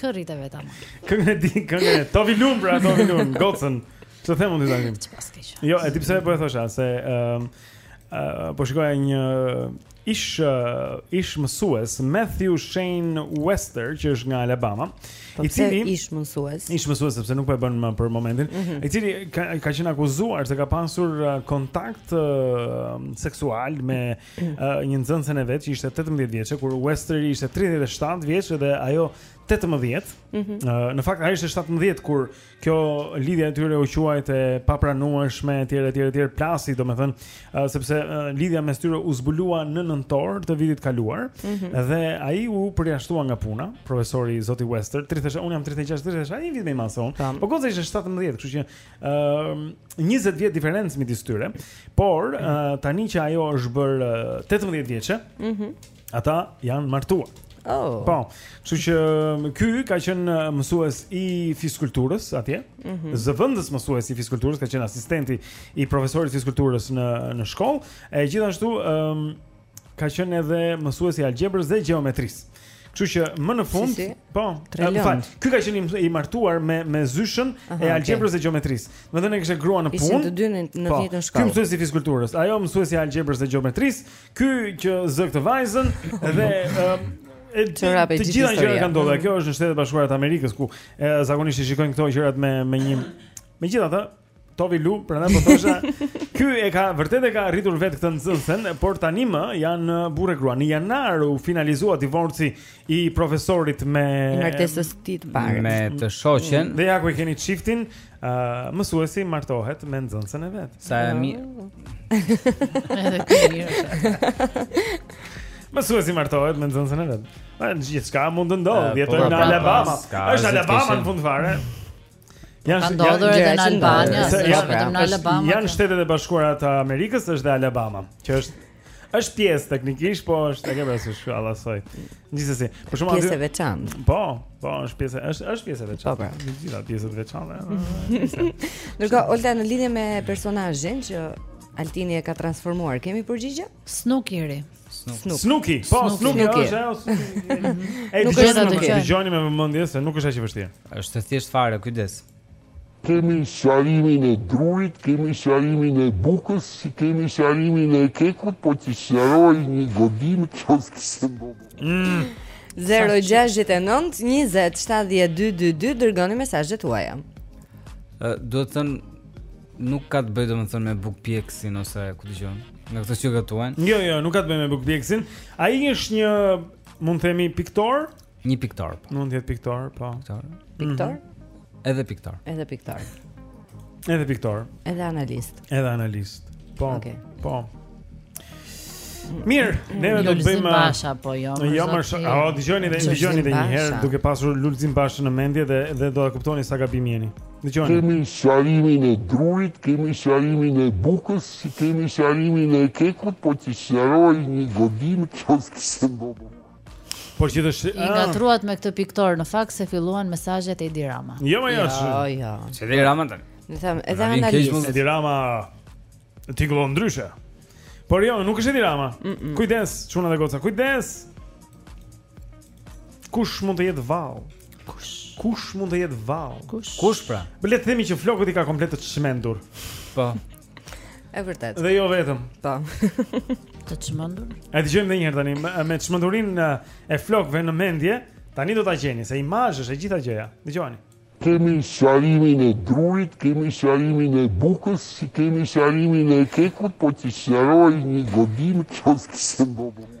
Ky e rrit vetë ama. Këngë e di, këngë e Tove Lo pra Tove Lo, Gocën. Pse them unë tani? Jo, e di pse po e thosha se ëm um, uh, po shikoja një ish uh, ish mësues Matthew Shane Wester që është nga Alabama. Ëm Po i cili ish mësues. Ish mësues sepse nuk po e bën më për momentin. Mm -hmm. I cili ka ka qenë akuzuar se ka pasur uh, kontakt uh, seksual me mhm. uh, një nxënësen e vet që ishte 18 vjeçe kur Westeri ishte 37 vjeç dhe ajo 18. Mm -hmm. uh, në fakt ajo ishte 17 kur kjo lidhja e tyre u quajt e papranueshme etj etj etj plasi domethënë uh, sepse uh, lidhja mes tyre u zbulua në nëntor të vitit kaluar mm -hmm. dhe ai u përjashtua nga puna profesori Zoti Wester 36 un jam 36 36 ai një vit më i madh se un po goca ishte 17 kështu që uh, 20 vjet diferencë midis tyre por uh, tani që ajo është bërë uh, 18 vjeçe mm -hmm. Ata janë martuar. Oh. Po. Kështu që ky ka qenë uh, mësues i fiskulturës atje. Mm -hmm. Zëvendës mësues i fiskulturës, ka qenë asistenti i profesorit fiskulturës në në shkollë. E gjithashtu ëm um, ka qenë edhe mësues i algjebrës dhe gjeometrisë. Kështu që më në fund, si, si. po, në fakt, ky ka qenë i martuar me me zyshën Aha, e algjebrës okay. dhe gjeometrisë. Domethënë kishte gruan në punë. Ishin të dy në po, në njëjtën shkollë. Ky mësues i fiskulturës, ajo mësuese e algjebrës dhe gjeometrisë, Ky që zë këtë vajzën dhe e të gjitha gjërat kanë ndodhur. Kjo është në Shtetet e Bashkuara të Amerikës ku e, zakonisht i shikojnë këto gjërat me me një megjithatë Tove Lo, prandaj po thosha, ky e ka vërtet e ka rritur vet këtë nxënësen, por tanimë janë burrë e grua. Në janar u finalizua divorci i profesorit me martesës së tij të parë. Me të shoqen. Dhe ja ku e keni çiftin, mësuesi martohet me nxënësen e vet. Sa e mirë. Edhe ky mirë. Mësuesi martohet me nxënësen e vet. Ai gjithçka mund të ndodhë, jetojmë në Alabama. Është Alabama në fund fare. Kanë kanë ndodhur edhe në Albania, jo vetëm në Alabama. Janë shtetet e bashkuara të Amerikës, është dhe Alabama, që është Është pjesë teknikisht, po është e ke parasysh kjo allasoj. Gjithsesi, për shkak të pjesë veçantë. Po, po, është pjesë, është është pjesë e veçantë. Po, pra. gjitha pjesët e veçanta. Ndërkohë, Olta në lidhje me personazhin që Altini e ka transformuar, kemi përgjigje? Snukiri. Snook. Snooki. Po, Snooki është ajo. Ej, dëgjoni me vëmendje se nuk është aq e vështirë. Është thjesht fare, kujdes. Kemi sharrimin e drurit, kemi sharrimin e bukës, si kemi sharrimin e kekut, po të sharroj një godinë kjo s'kishte ndodhur. Mm. 069 20 70 222 dërgoni mesazhet tuaja. Ë duhet thënë nuk ka të bëjë domethënë me bukëpjekësin ose ku di unë. Nga këto që gatuajnë? Jo, jo, nuk ka të bëjë me bukëpjekësin. Ai është një, mund të themi, piktor Një piktor. Po. Mund të jetë piktor, po. Piktor. Piktor. Mhm. Edhe piktor. Edhe piktor. Edhe piktor. Edhe analist. Edhe analist. Po. Okay. Po. Mirë, ne do të bëjmë uh, Basha po jo. Jo më shumë. Ah, dëgjoni dhe dëgjoni edhe një herë duke pasur Lulzim Bashën në mendje dhe dhe do ta kuptoni sa gabim jeni. Dëgjoni. Kemi sharrimin e drurit, kemi sharrimin e bukës, si kemi sharrimin e kekut, po të sharroj një godinë kjo s'kishte ndodhur. Por që të shë... I ngatërruat me këtë piktor në fakt se filluan mesazhet e Edi Rama Jo, ma jo, jo shë jo. Se Edi Rama të Ne thamë, edhe analist Edi Rama Tingëllon ndryshe Por jo, nuk është Edi Rama mm -mm. Kujdes, çuna dhe goca, kujdes Kush mund të jetë vallë Kush Kush mund të jetë vallë Kush Kush pra Po le të themi që flokët i ka komplet të çmendur Po E vërtetë. Dhe jo vetëm. Po. Të çmendur. E dëgjojmë edhe një herë tani me çmendurinë e flokëve në mendje. Tani do ta gjeni se imazhi është e gjitha gjëja. Dëgjoni. Kemi sharrimin e drurit, kemi sharrimin e bukës, si kemi sharrimin e kekut, po të sharroj një godinë, kjo s'kishte ndodhur.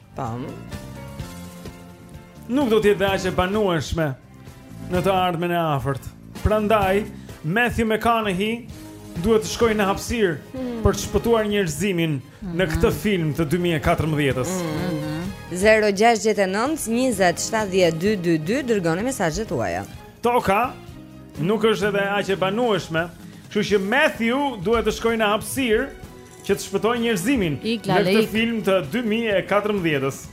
Tam. Nuk do të jetë edhe aq e banueshme në të ardhmen e afërt. Prandaj Matthew McConaughey duhet të shkojë në hapësirë mm. për të shpëtuar njerëzimin mm -hmm. në këtë film të 2014-s. Mm -hmm. 069 20 70 222 Dërgoni mesazhet tuaja Toka Nuk është edhe aq e banueshme Kështu që Matthew duhet të shkojë në hapësirë që të shpëtojë njerëzimin në këtë film të 2014-s.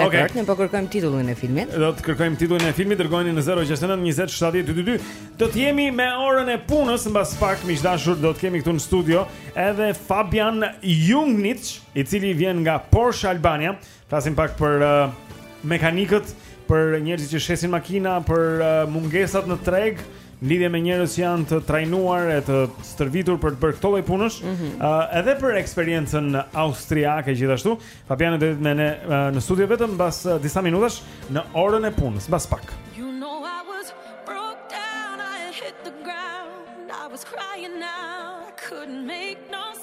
Okej, ne po kërkojmë titullin e filmit. Do të kërkojmë titullin e filmit, dërgojeni në 069 20 70 222. Do të jemi me orën e punës mbas pak miq të dashur, do të kemi këtu në studio edhe Fabian Jungnitz, i cili vjen nga Porsche Albania, Flasim pak për uh, mekanikët, për njerëzit që shesin makina, për uh, mungesat në treg, lidhur me njerëz që janë të trajnuar e të stërvitur për të bërë këto lloj punësh, mm -hmm. uh, edhe për eksperiencën austriake gjithashtu. Fabian do të jetë me ne uh, në studio vetëm mbas uh, disa minutash në orën e punës, mbas pak. You know I was broke down, I hit the ground, I was crying now, I couldn't make no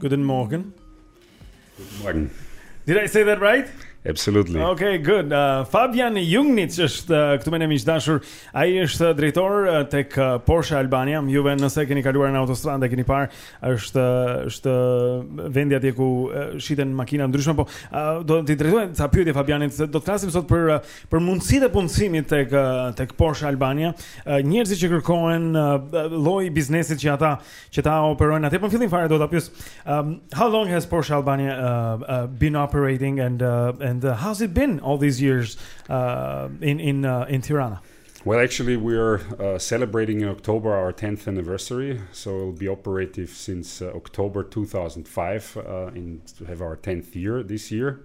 Guten Morgen. Guten Morgen. Did I say that right? Absolutely. Okay, good. Uh, Fabian Jungnitz është uh, këtu me ne miq të dashur. Ai është uh, drejtor uh, tek uh, Porsche Albania. Juve nëse keni kaluar në autostradë dhe keni parë, është uh, është uh, vendi atje ku uh, shiten makina të ndryshme, po uh, do t'i drejtojmë ca pyetje Fabianit se do të flasim sot për uh, për mundësitë e punësimit tek uh, tek Porsche Albania. Uh, Njerëzit që kërkohen uh, lloji i biznesit që ata që ta operojnë atje. Po në fillim fare do ta pyes. Um, how long has Porsche Albania uh, uh, been operating and uh, and And uh, how's it been all these years uh, in in uh, in Tirana? Well, actually, we are uh, celebrating in October our 10th anniversary, so it'll be operative since uh, October 2005, and have our 10th year this year.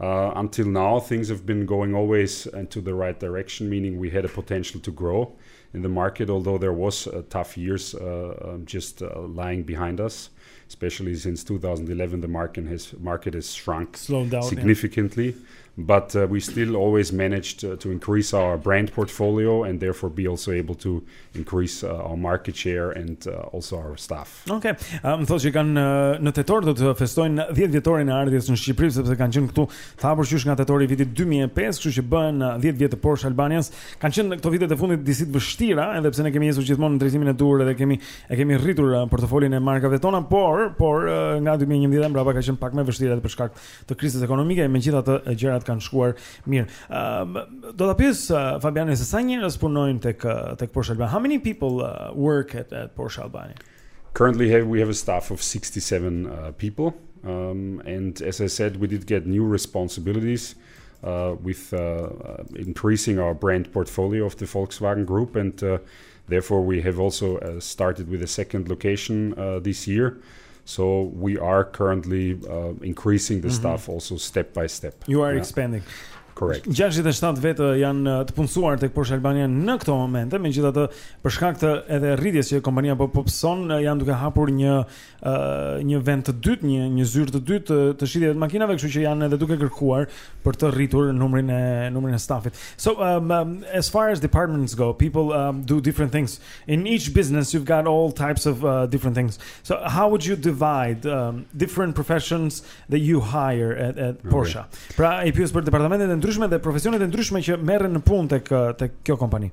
until now, things have been going always into the right direction, meaning we had a potential to grow in the market, although there was tough years um, just lying behind us especially since 2011, the market has market has shrunk down, significantly. Yeah. but uh, we still always managed uh, to increase our brand portfolio and therefore be also able to increase uh, our market share and uh, also our staff. Ok, më thotë që kanë në tetor do të festojnë 10 vjetorin e ardhjes në Shqipëri sepse kanë qenë këtu të hapur qysh nga tetori i vitit 2005, kështu që bëhen 10 vjet të Porsche Albanias. Kanë qenë këto vitet e fundit disi të vështira, edhe pse ne kemi nisur gjithmonë në drejtimin e duhur dhe kemi e kemi rritur portofolin e markave tona, por por nga 2011 mbrapa ka qenë pak më e vështirë edhe për shkak të krizës ekonomike, megjithatë gjërat kanë shkuar mirë. Ëm uh, do ta pyes uh, Fabian se sa njerëz punojnë tek tek Porsche Albania. How many people uh, work at, at Porsche Albania? Currently have we have a staff of 67 uh, people. Um and as I said we did get new responsibilities uh with uh, uh increasing our brand portfolio of the Volkswagen group and uh, Therefore we have also started with a second location this year. So we are currently increasing the staff also step by step. You are expanding. Correct. 67 vetë janë të punësuar tek Porsche Albania në këto momente, megjithatë për shkak të edhe rritjes që kompania po po pëson, janë duke hapur një një vend të dytë, një një zyrë të dytë të, të shitjeve të makinave, kështu që janë edhe duke kërkuar për të rritur numrin e numrin e stafit. So um, um, as far as departments go, people um, do different things. In each business you've got all types of uh, different things. So how would you divide um, different professions that you hire at at okay. Porsche? Pra, e pyes për departamentet e ndryshme dhe profesionet e ndryshme që merren në punë tek tek kjo kompani.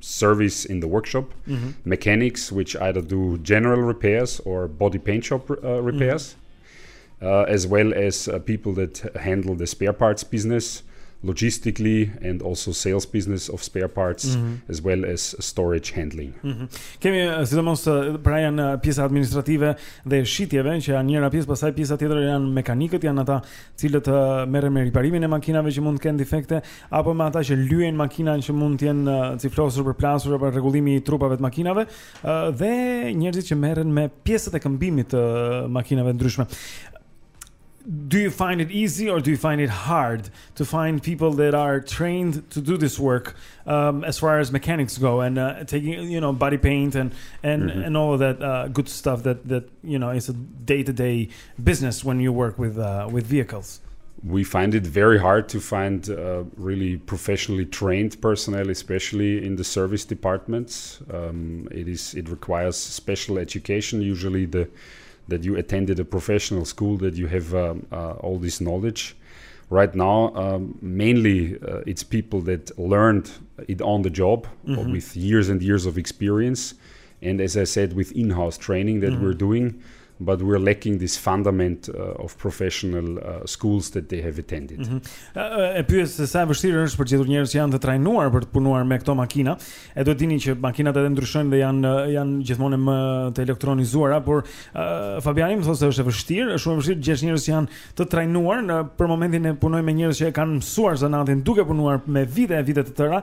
service in the workshop, mm -hmm. mechanics which either do general repairs or body paint shop uh, repairs, mm -hmm. uh, as well as uh, people that handle the spare parts business, logistically and also sales business of spare parts mm -hmm. as well as storage handling. Mm -hmm. Kemi uh, sidomos uh, pra janë uh, pjesa administrative dhe e shitjeve që janë njëra pjesë, pastaj pjesa tjetër janë mekanikët, janë ata të cilët uh, merren me riparimin e makinave që mund të kenë defekte, apo me ata që lyejnë makinat që mund të jenë ciflosur përplasur apo rregullimi i trupave të makinave dhe njerëzit që merren me pjesët e këmbimit të makinave të ndryshme. Do you find it easy or do you find it hard to find people that are trained to do this work um as far as mechanics go and uh, taking you know body paint and and mm -hmm. and all of that uh, good stuff that that you know is a day-to-day business when you work with uh, with vehicles we find it very hard to find uh, really professionally trained personnel, especially in the service departments. Um, it is it requires special education. Usually, the that you attended a professional school, that you have um, uh, all this knowledge. Right now, um, mainly uh, it's people that learned it on the job mm-hmm. with years and years of experience. And as I said with in-house training that mm -hmm. we're doing, but we're lacking this fundament uh, of professional uh, schools that they have attended. Mm -hmm. E pyes se sa e vështirë është për të gjetur njerëz që janë të trajnuar për të punuar me këto makina. E duhet të dini që makinat edhe ndryshojnë dhe janë janë gjithmonë më të elektronizuara, por uh, Fabiani më thotë se është e vështirë, është shumë e vështirë të gjesh njerëz që janë të trajnuar në për momentin e punojnë me njerëz që e kanë mësuar zanatin duke punuar me vite e vite të tëra,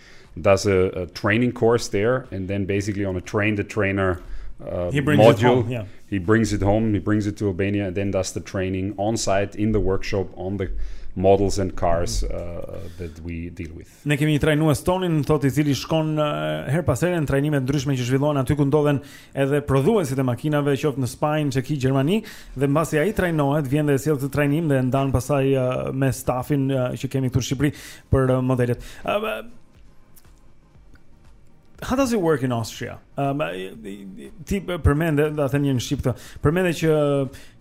does a, a training course there and then basically on a train the trainer uh, he brings module. It home, yeah. He brings it home. He brings it to Albania, and then does the training on site in the workshop on the models and cars mm-hmm. uh, that we deal with. Ne kemi një trajnues tonin, thotë i cili shkon uh, herë pas here në trajnime të ndryshme që zhvillohen aty ku ndodhen edhe prodhuesit e makinave, qoftë në Spanjë, Çeki, Gjermani, dhe mbasi ai trajnohet, vjen dhe sjell këtë trajnim dhe ndan pasaj uh, me stafin uh, që kemi këtu në Shqipëri. për uh, modelet. Ëh uh, How does it work in Austria? Ëm uh, ti përmende, do ta them në shqip këtë. Përmende që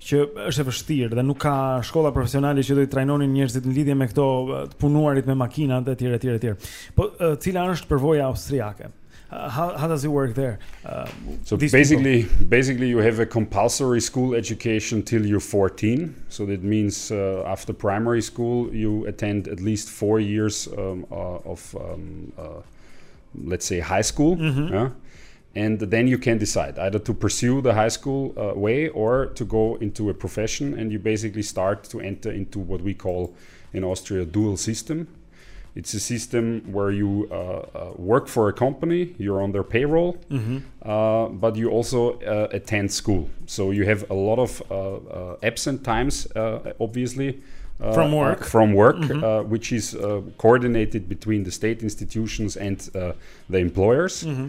që është e vështirë dhe nuk ka shkolla profesionale që do t'i trajnonin njerëzit në lidhje me këto të punuarit me makinat etj etj etj. Po uh, cila është përvoja austriake? Uh, how, how does it work there? Uh, so basically people? basically you have a compulsory school education till you 14. So that means uh, after primary school you attend at least 4 years um, uh, of um, uh, let's say high school mm-hmm. yeah? and then you can decide either to pursue the high school uh, way or to go into a profession and you basically start to enter into what we call in austria dual system it's a system where you uh, uh, work for a company, you're on their payroll, mm-hmm. uh, but you also uh, attend school. So you have a lot of uh, uh, absent times, obviously, uh, from uh, work, from work, mm-hmm. Uh, which is uh, coordinated between the state institutions and the employers. Mm-hmm.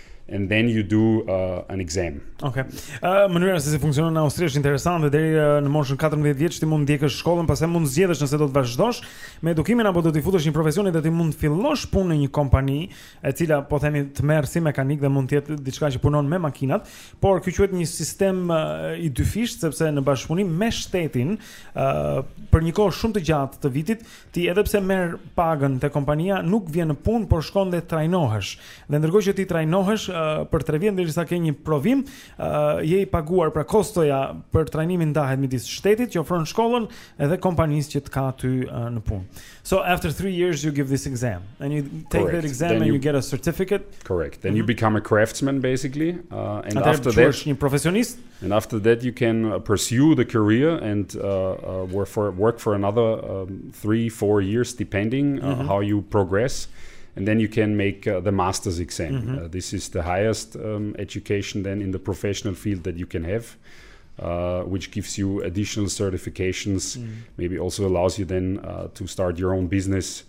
and then you do uh, an exam. Okay. Uh, mënyra se si funksionon në Austri është interesante deri uh, në moshën 14 vjeç ti mund të ndjekësh shkollën, pastaj mund të zgjedhësh nëse do të vazhdosh me edukimin apo do të futesh në një profesion dhe ti mund të fillosh punë në një kompani e cila po themi të merr si mekanik dhe mund të jetë diçka që punon me makinat, por kjo quhet një sistem uh, i dyfishtë sepse në bashkëpunim me shtetin uh, për një kohë shumë të gjatë të vitit Ti edhe pse merr pagën te kompania, nuk vjen në punë, por shkon dhe trajnohesh. Dhe ndërkohë që ti trajnohesh uh, për 3 vjet derisa ke një provim, uh, je i paguar pra kostoja për trajnimin ndahet midis shtetit që ofron shkollën edhe kompanisë që të ka ty uh, në punë. So after 3 years you give this exam and you take Correct. that exam then and you, you get a certificate. Correct. Then mm -hmm. you mhm. become a craftsman basically uh, and and after that you're a professionist. and after that you can uh, pursue the career and uh, uh work for work for another 3 um, 4 years depending uh, mm -hmm. how you progress. and then you can make uh, the master's exam. Mm-hmm. Uh, this is the highest um, education then in the professional field that you can have, uh, which gives you additional certifications. mm Maybe also allows you then uh, to start your own business.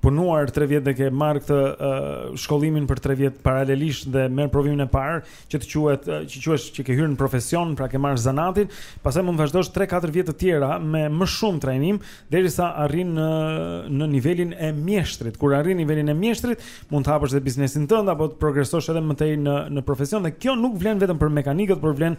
punuar 3 vjet dhe ke marrë këtë uh, shkollimin për 3 vjet paralelisht dhe merr provimin e parë që të quhet që quhesh që ke hyrë në profesion, pra ke marrë zanatin, pastaj mund të vazhdosh 3-4 vjet të tjera me më shumë trajnim derisa arrin në në nivelin e mjeshtrit. Kur arrin nivelin e mjeshtrit, mund të hapësh dhe biznesin tënd apo të progresosh edhe më tej në në profesion dhe kjo nuk vlen vetëm për mekanikët, por vlen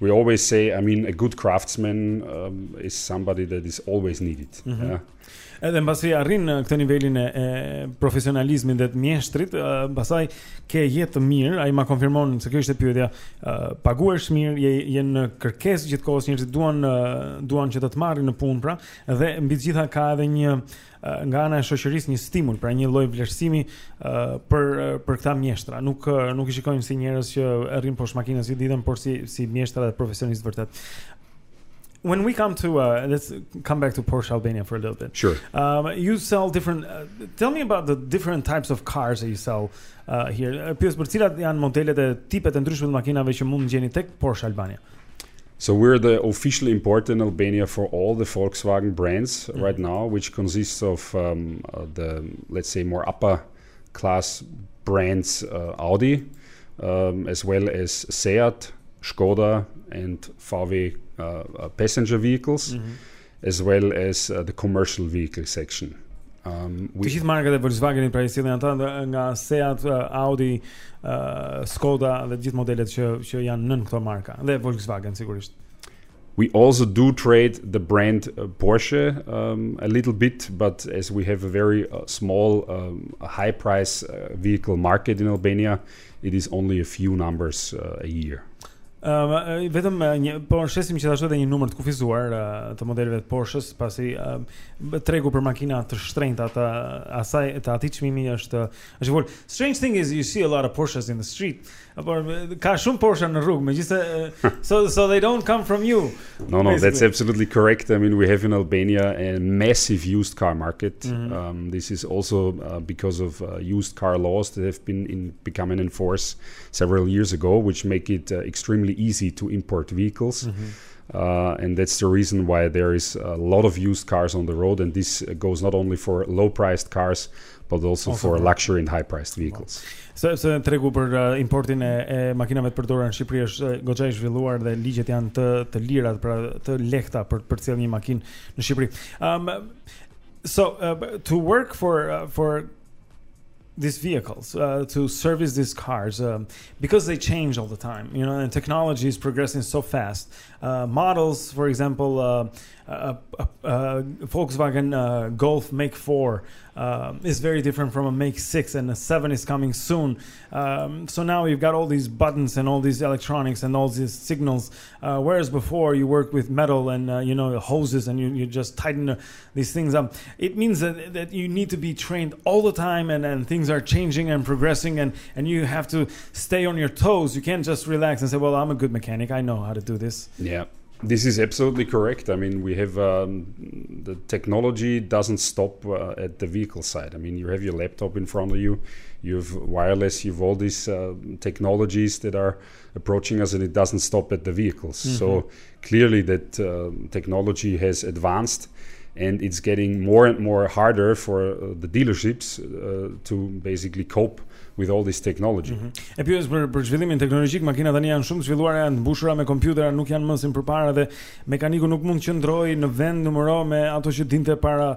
We always say, I mean, a good craftsman um, is somebody that is always needed. Mm -hmm. yeah? Edhe mbasi arrin në këtë nivelin e, e profesionalizmit dhe të mjeshtrit, pastaj ke jetë të mirë, ai ma konfirmon se kjo ishte pyetja, paguhesh mirë, je je në kërkesë gjithë kohës, njerëzit duan duan që të të marrin në punë pra, dhe mbi të gjitha ka edhe një nga ana e shoqërisë një stimul, pra një lloj vlerësimi uh, për për këta mjeshtra. Nuk nuk i shikojmë si njerëz që rrin poshtë makinës gjithë ditën, por si si mjeshtra dhe profesionistë vërtet. When we come to uh, let's come back to Porsche Albania for a little bit. Sure. Um you sell different uh, tell me about the different types of cars that you sell uh here. Uh, Pyes për cilat janë modelet e tipet e ndryshme të makinave që mund të gjeni tek Porsche Albania. So we're the official importer in Albania for all the Volkswagen brands mm-hmm. right now, which consists of um, uh, the let's say more upper class brands uh, Audi, um, as well as Seat, Skoda, and VW uh, uh, passenger vehicles mm -hmm. as well as uh, the commercial vehicle section. Um, we... Të gjithë markat e Volkswagen-it pra i sjellin ata nga Seat, uh, Audi, uh, Skoda dhe gjithë modelet që që janë nën këto marka dhe Volkswagen sigurisht. We also do trade the brand uh, Porsche um, a little bit, but as we have a very uh, small, um, high price uh, vehicle market in Albania, It is only a few numbers uh, a year. Ëm uh, vetëm uh, ne po shesim gjithashtu edhe një numër të kufizuar uh, të modeleve të Porsche-s, pasi uh, tregu për makina të shtrenjta të asaj të atij çmimi është është i vogël. Strange thing is you see a lot of Porsches in the street. Po ka shumë Porsche në rrugë, megjithëse uh, so so they don't come from you. No, no, basically. that's absolutely correct. I mean, we have in Albania a massive used car market. Mm -hmm. um, this is also uh, because of uh, used car laws that have been in becoming in force several years ago, which make it uh, extremely easy to import vehicles. Mm -hmm. Uh, and that's the reason why there is a lot of used cars on the road and this goes not only for low priced cars but also for luxury and high priced vehicles. Se se tregu për uh, importin e, e makinave të përdorura në Shqipëri është uh, goxha i zhvilluar dhe ligjet janë të të lira, pra të lehta për për të sjellë një makinë në Shqipëri. Um so uh, to work for uh, for these vehicles uh, to service these cars uh, because they change all the time you know and technology is progressing so fast uh, models for example uh, a, a, Volkswagen uh, Golf Make 4 uh, is very different from a Make 6, and a 7 is coming soon. Um, so now you've got all these buttons and all these electronics and all these signals, uh, whereas before you worked with metal and you know hoses and you, you just tighten these things up. It means that, that you need to be trained all the time, and, and things are changing and progressing, and, and you have to stay on your toes. You can't just relax and say, "Well, I'm a good mechanic. I know how to do this." Yeah this is absolutely correct. I mean, we have um, the technology doesn't stop uh, at the vehicle side. I mean, you have your laptop in front of you, you have wireless, you have all these uh, technologies that are approaching us and it doesn't stop at the vehicles. Mm-hmm. So clearly that uh, technology has advanced and it's getting more and more harder for uh, the dealerships uh, to basically cope with all this technology. Mm -hmm. E pyes për për zhvillimin teknologjik, makinat tani janë shumë të zhvilluara, janë të mbushura me kompjutera, nuk janë më si përpara dhe mekaniku nuk mund të qëndrojë në vend numëro me ato që dinte para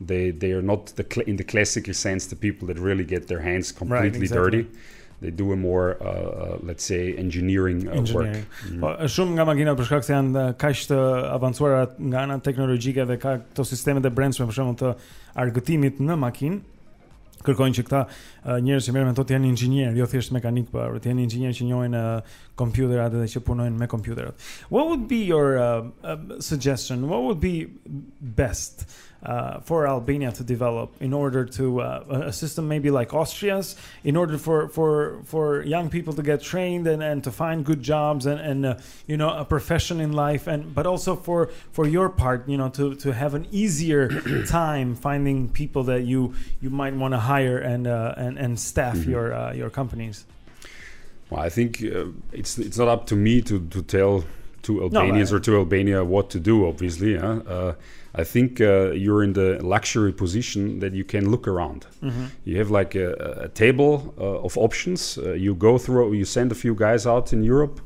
They they are not the in the classical sense the people that really get their hands completely right, exactly. dirty. They do a more uh, uh, let's say engineering, uh, engineering. work. Mm. Po, shumë nga makinat për shkak se janë uh, kaq të avancuara nga ana teknologjike dhe ka këto sisteme të brendshme për shembull të argëtimit në makinë. kërkojnë që këta njerëz që merren me to të jenë inxhinierë, jo thjesht mekanikë, por të jenë inxhinierë që njohin kompjuterat dhe që punojnë me kompjuterat. What would be your uh, uh, suggestion? What would be best uh, for Albania to develop in order to uh, a system maybe like Austria's in order for for for young people to get trained and and to find good jobs and and uh, you know a profession in life and but also for for your part you know to to have an easier time finding people that you you might want to hire and uh, and and staff mm-hmm. your uh, your companies. Well, I think uh, it's it's not up to me to to tell to Albanians no, or to Albania what to do. Obviously, huh? I think uh, you're in the luxury position that you can look around. Mm-hmm. You have like a, a table uh, of options. Uh, you go through, you send a few guys out in Europe,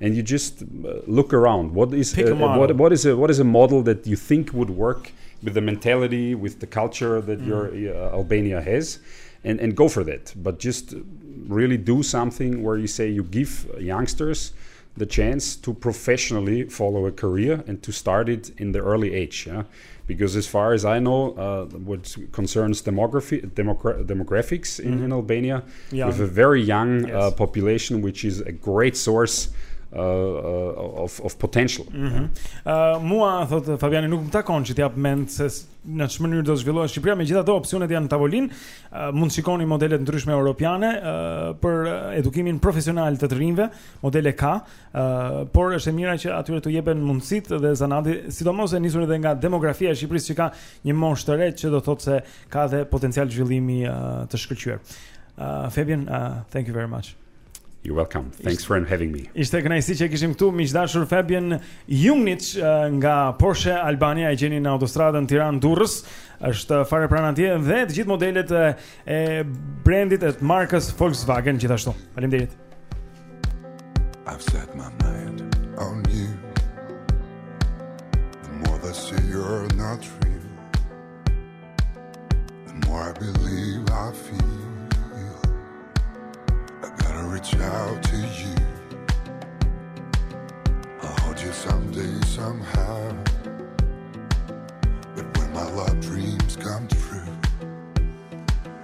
and you just uh, look around. What is uh, a, a what, what is a what is a model that you think would work with the mentality, with the culture that mm. your mm-hmm. uh, Albania has, and and go for that. But just really do something where you say you give youngsters the chance to professionally follow a career and to start it in the early age. Yeah? because as far as I know, uh, what concerns demography, demogra- demographics in, mm-hmm. in Albania, young. with a very young uh, yes. uh, population, which is a great source. Uh, uh, of of potential. Mm -hmm. uh, mua thotë Fabiani nuk më takon që të jap mend se në çfarë mënyrë do zhvillohet Shqipëria, megjithatë opsionet janë në tavolinë. Uh, mund të shikoni modele të ndryshme europiane uh, për edukimin profesional të të rinjve, modele ka, Uh, por është e mira që atyre t'u jepen mundësitë dhe zanati, sidomos e nisur edhe nga demografia e Shqipërisë që ka një moshë të re që do thotë se ka edhe potencial zhvillimi uh, të shkëlqyer. Uh, Fabian, uh, thank you very much. You're welcome. Thanks for having me. Ishte kënaqësi që kishim këtu miq të dashur Fabian Jungnic uh, nga Porsche Albania, e gjeni në autostradën Tiranë-Durrës është fare pranë atje dhe të gjithë modelet e brandit të markës Volkswagen gjithashtu. Faleminderit. I've set my mind on you The more that see you're not real The more I believe I feel I gotta reach out to you I'll hold you someday somehow But when my love dreams come true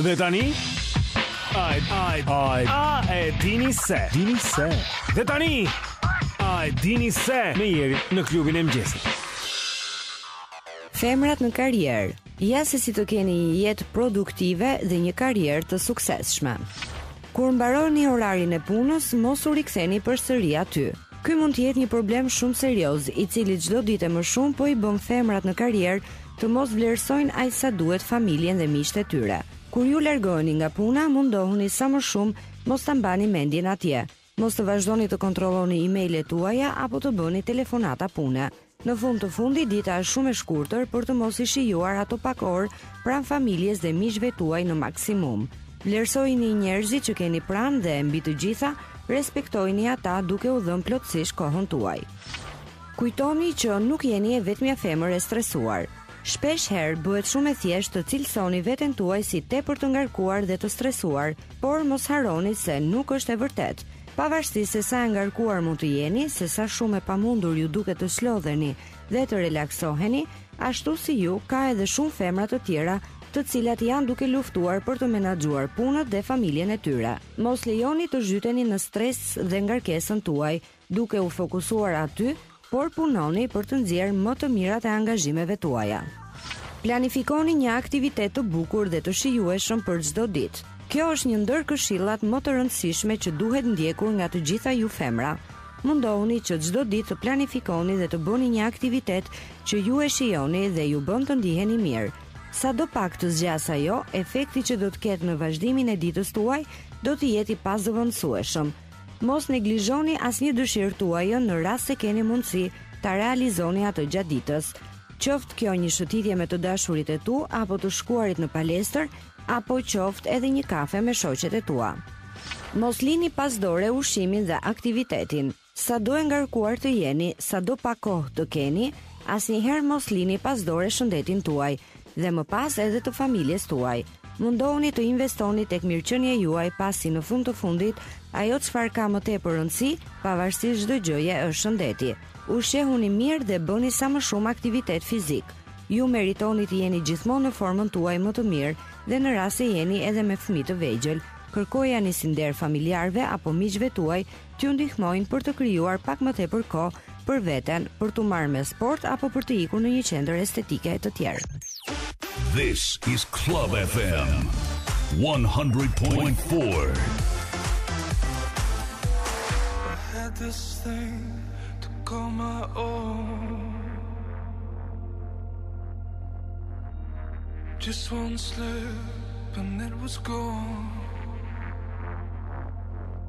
Dhe tani Ai ai ai a e dini se dini se Dhe tani A e dini se me Jerin në klubin e mëngjesit Femrat në karrierë Ja se si të keni një jetë produktive dhe një karrierë të suksesshme. Kur mbaroni orarin e punës, mos u riktheni përsëri aty. Ky mund të jetë një problem shumë serioz, i cili çdo ditë e më shumë po i bën femrat në karrierë të mos vlerësojnë aq sa duhet familjen dhe miqtë e tyre. Kur ju largoheni nga puna, mundohuni sa më shumë mos ta mbani mendjen atje. Mos të vazhdoni të kontrolloni e-mailet tuaja apo të bëni telefonata pune. Në fund të fundit dita është shumë e shkurtër për të mos i shijuar ato pak orë pranë familjes dhe miqve tuaj në maksimum. Vlerësojini njerëzit që keni pranë dhe, mbi të gjitha, respektojini ata duke u dhënë plotësisht kohën tuaj. Kujtoni që nuk jeni e vetmja femër e stresuar. Shpesh herë bëhet shumë e thjeshtë të cilësoni veten tuaj si tepër të ngarkuar dhe të stresuar, por mos harroni se nuk është e vërtetë. Pavarësisht se sa e ngarkuar mund të jeni, se sa shumë e pamundur ju duket të çlodheni dhe të relaksoheni, ashtu si ju ka edhe shumë femra të tjera të cilat janë duke luftuar për të menaxhuar punët dhe familjen e tyre. Mos lejoni të zhyteni në stres dhe ngarkesën tuaj, duke u fokusuar aty por punoni për të nxjerrë më të mirat e angazhimeve tuaja. Planifikoni një aktivitet të bukur dhe të shijueshëm për çdo ditë. Kjo është një ndër këshillat më të rëndësishme që duhet ndjekur nga të gjitha ju femra. Mundohuni që çdo ditë të planifikoni dhe të bëni një aktivitet që ju e shijoni dhe ju bën të ndiheni mirë. Sado pak të zgjasë ajo, efekti që do të ketë në vazhdimin e ditës tuaj do të jetë i pazëvendësueshëm. Mos neglizhoni asnjë dëshirë tuajën në rast se keni mundësi ta realizoni atë gjatë ditës. Qoftë kjo një shëtitje me të dashurit e tu apo të shkuarit në palestër, apo qoftë edhe një kafe me shoqet e tua. Mos lini pas dore ushqimin dhe aktivitetin. Sado e ngarkuar të jeni, sado pak kohë të keni, asnjëherë mos lini pas dore shëndetin tuaj dhe më pas edhe të familjes tuaj. Mundohuni të investoni tek mirëqenia juaj pasi në fund të fundit ajo çfarë ka më tepër rëndësi, pavarësisht çdo gjëje, është shëndeti. Ushqehuni mirë dhe bëni sa më shumë aktivitet fizik. Ju meritoni të jeni gjithmonë në formën tuaj më të mirë dhe në rast se jeni edhe me fëmijë të vegjël, kërkojani si nder familjarëve apo miqve tuaj t'ju ndihmojnë për të krijuar pak më tepër kohë për veten, për t'u marrë me sport apo për të ikur në një qendër estetike e të tjerë. This is Club FM 100.4. Had this thing to call my own. Just one slip and it was gone.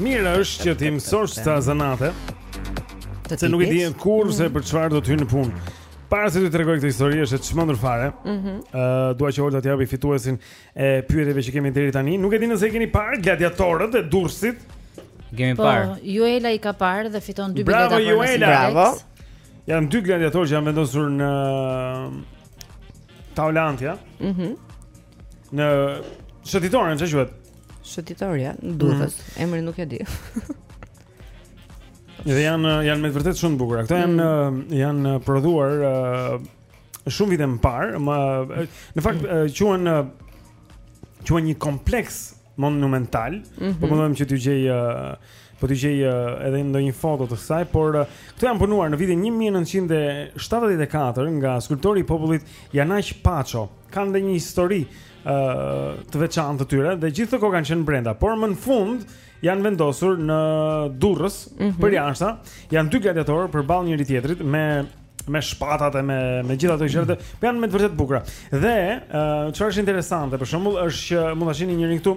Mirë është që t'i mësosh sa zanate. Se nuk e di kurrë se për çfarë do të hyjë në punë. Para se të tregoj këtë histori është e çmendur fare. Ëh, mm -hmm. uh, dua që Olta të japi fituesin e pyetjeve që kemi deri tani. Nuk e di nëse e keni parë gladiatorët e Durrësit. Kemi po, parë. Po, Juela i ka parë dhe fiton dy bileta për Bravo, Juela. Bravo. Janë dy gladiatorë që janë vendosur në Taulantia. Mhm. Mm në shëtitoren, që quhet? Shëtitorja, në Durrës, mm. emri nuk e di. Dhe janë, janë me të vërtet shumë të bukura. Këto janë, mm. janë prodhuar uh, shumë vite më parë. Ma, në fakt, mm. uh, quhen, uh, quhen një kompleks monumental. Mm -hmm. Po mhm. mundohem që t'ju gjej uh, po t'ju gjej uh, edhe ndonjë foto të kësaj, por uh, këto janë punuar në vitin 1974 nga skulptori i popullit Janaq Paço. Kanë dhe një histori uh, të veçantë të tyre dhe gjithë kohës kanë qenë brenda, por më në fund janë vendosur në Durrës mm -hmm. përjashta. Janë dy gladiatorë përballë njëri tjetrit me me shpatat e me me gjithë ato gjëra, po janë me të vërtet të bukura. Dhe çfarë uh, është interesante, për shembull, është që mund ta shihni njërin këtu,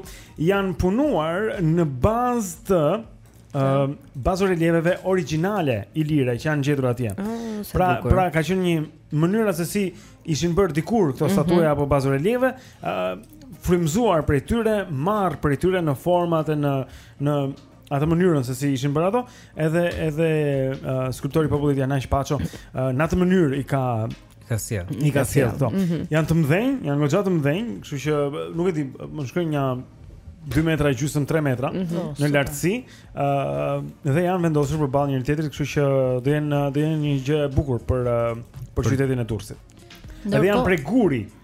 janë punuar në bazë të uh, bazorelieveve origjinale ilire që janë gjetur atje. Oh, pra, bukur. pra ka qenë një mënyrë se si ishin bërë dikur këto mhm. statuja mm -hmm. apo bazorelieve, uh, frymzuar prej tyre, marrë prej tyre në format e në në atë mënyrën se si ishin bërë ato, edhe edhe uh, skulptori i popullit Janaq Paço uh, në atë mënyrë i ka ka sjellë. I ka sjellë këto. Mm -hmm. Janë të mëdhenj, janë goxha të mëdhenj, kështu që nuk e di, më shkojnë nga 2 metra e gjysmë 3 metra mm -hmm. në lartësi, ë uh, dhe janë vendosur përballë njëri tjetrit, kështu që do jenë do jenë një gjë e bukur për uh, për qytetin e Durrësit. Dhe janë prej guri.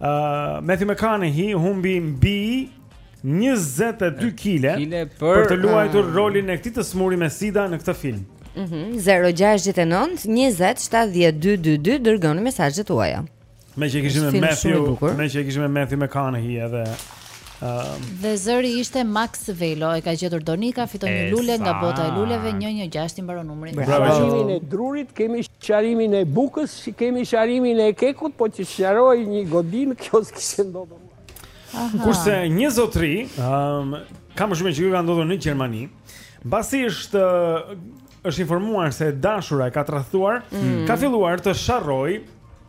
Uh, Matthew McConaughey humbi mbi 22 kile, kile për, për të luajtur uh, rolin e këtij të smuri me sida në këtë film. Mhm. Mm 069 20 70 222 dërgoni mesazhet tuaja. Meqë e kishim me Matthew, meqë e kishim me Matthew McConaughey edhe Ëm uh, dhe zëri ishte Max Velo, e ka gjetur Donika, fiton një lule nga bota e luleve 116 i mbaron numri. Me sharrimin e drurit kemi sharrimin e bukës, kemi sharrimin e kekut, po që ta sharrojë një godinë kjo s'kishte ndodhur. Kurse një zotëri, ëm, um, kam shumë që kjo ka ndodhur në Gjermani. Mbasi është është informuar se dashura e ka tradhtuar, mm. ka filluar të sharrojë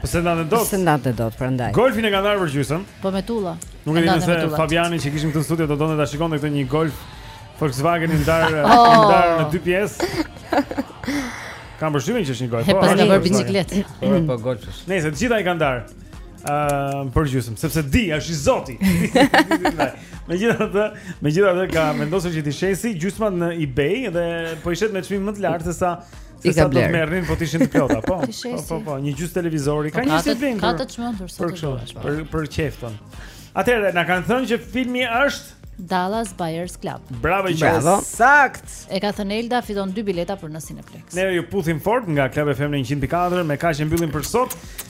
Po s'e ndante dot. S'e ndante dot prandaj. Golfin e kanë dhënë për gjysëm. Po me tulla. Nuk e di nëse Fabiani që kishim këtu në studio do donte ta shikonte këtë një Golf Volkswagen i ndarë i oh. ndarë në dy pjesë. Kam përshtypjen që është një Golf. Po, është një bicikletë. Po, po Golf. Nëse të gjitha i ka ndarë Ehm, për gjysmë, sepse di është i zoti. Megjithatë, megjithatë ka vendosur që t'i shesi gjysmat në eBay dhe po i shet me çmim më të lartë se sa I ka bler. Merrnin po të ishin të plota, po. Po po po, një gjys televizori, po një gjys blender. Ka të çmendur sa të duash. Po. Për për qejf tonë. Atëherë na kanë thënë që filmi është Dallas Buyers Club. Bravo Xhesi. Bravo. Sakt. E ka thënë Elda fiton dy bileta për në Cineplexx. Ne ju puthim fort nga Club FM në 104 me kaq e mbyllim për sot.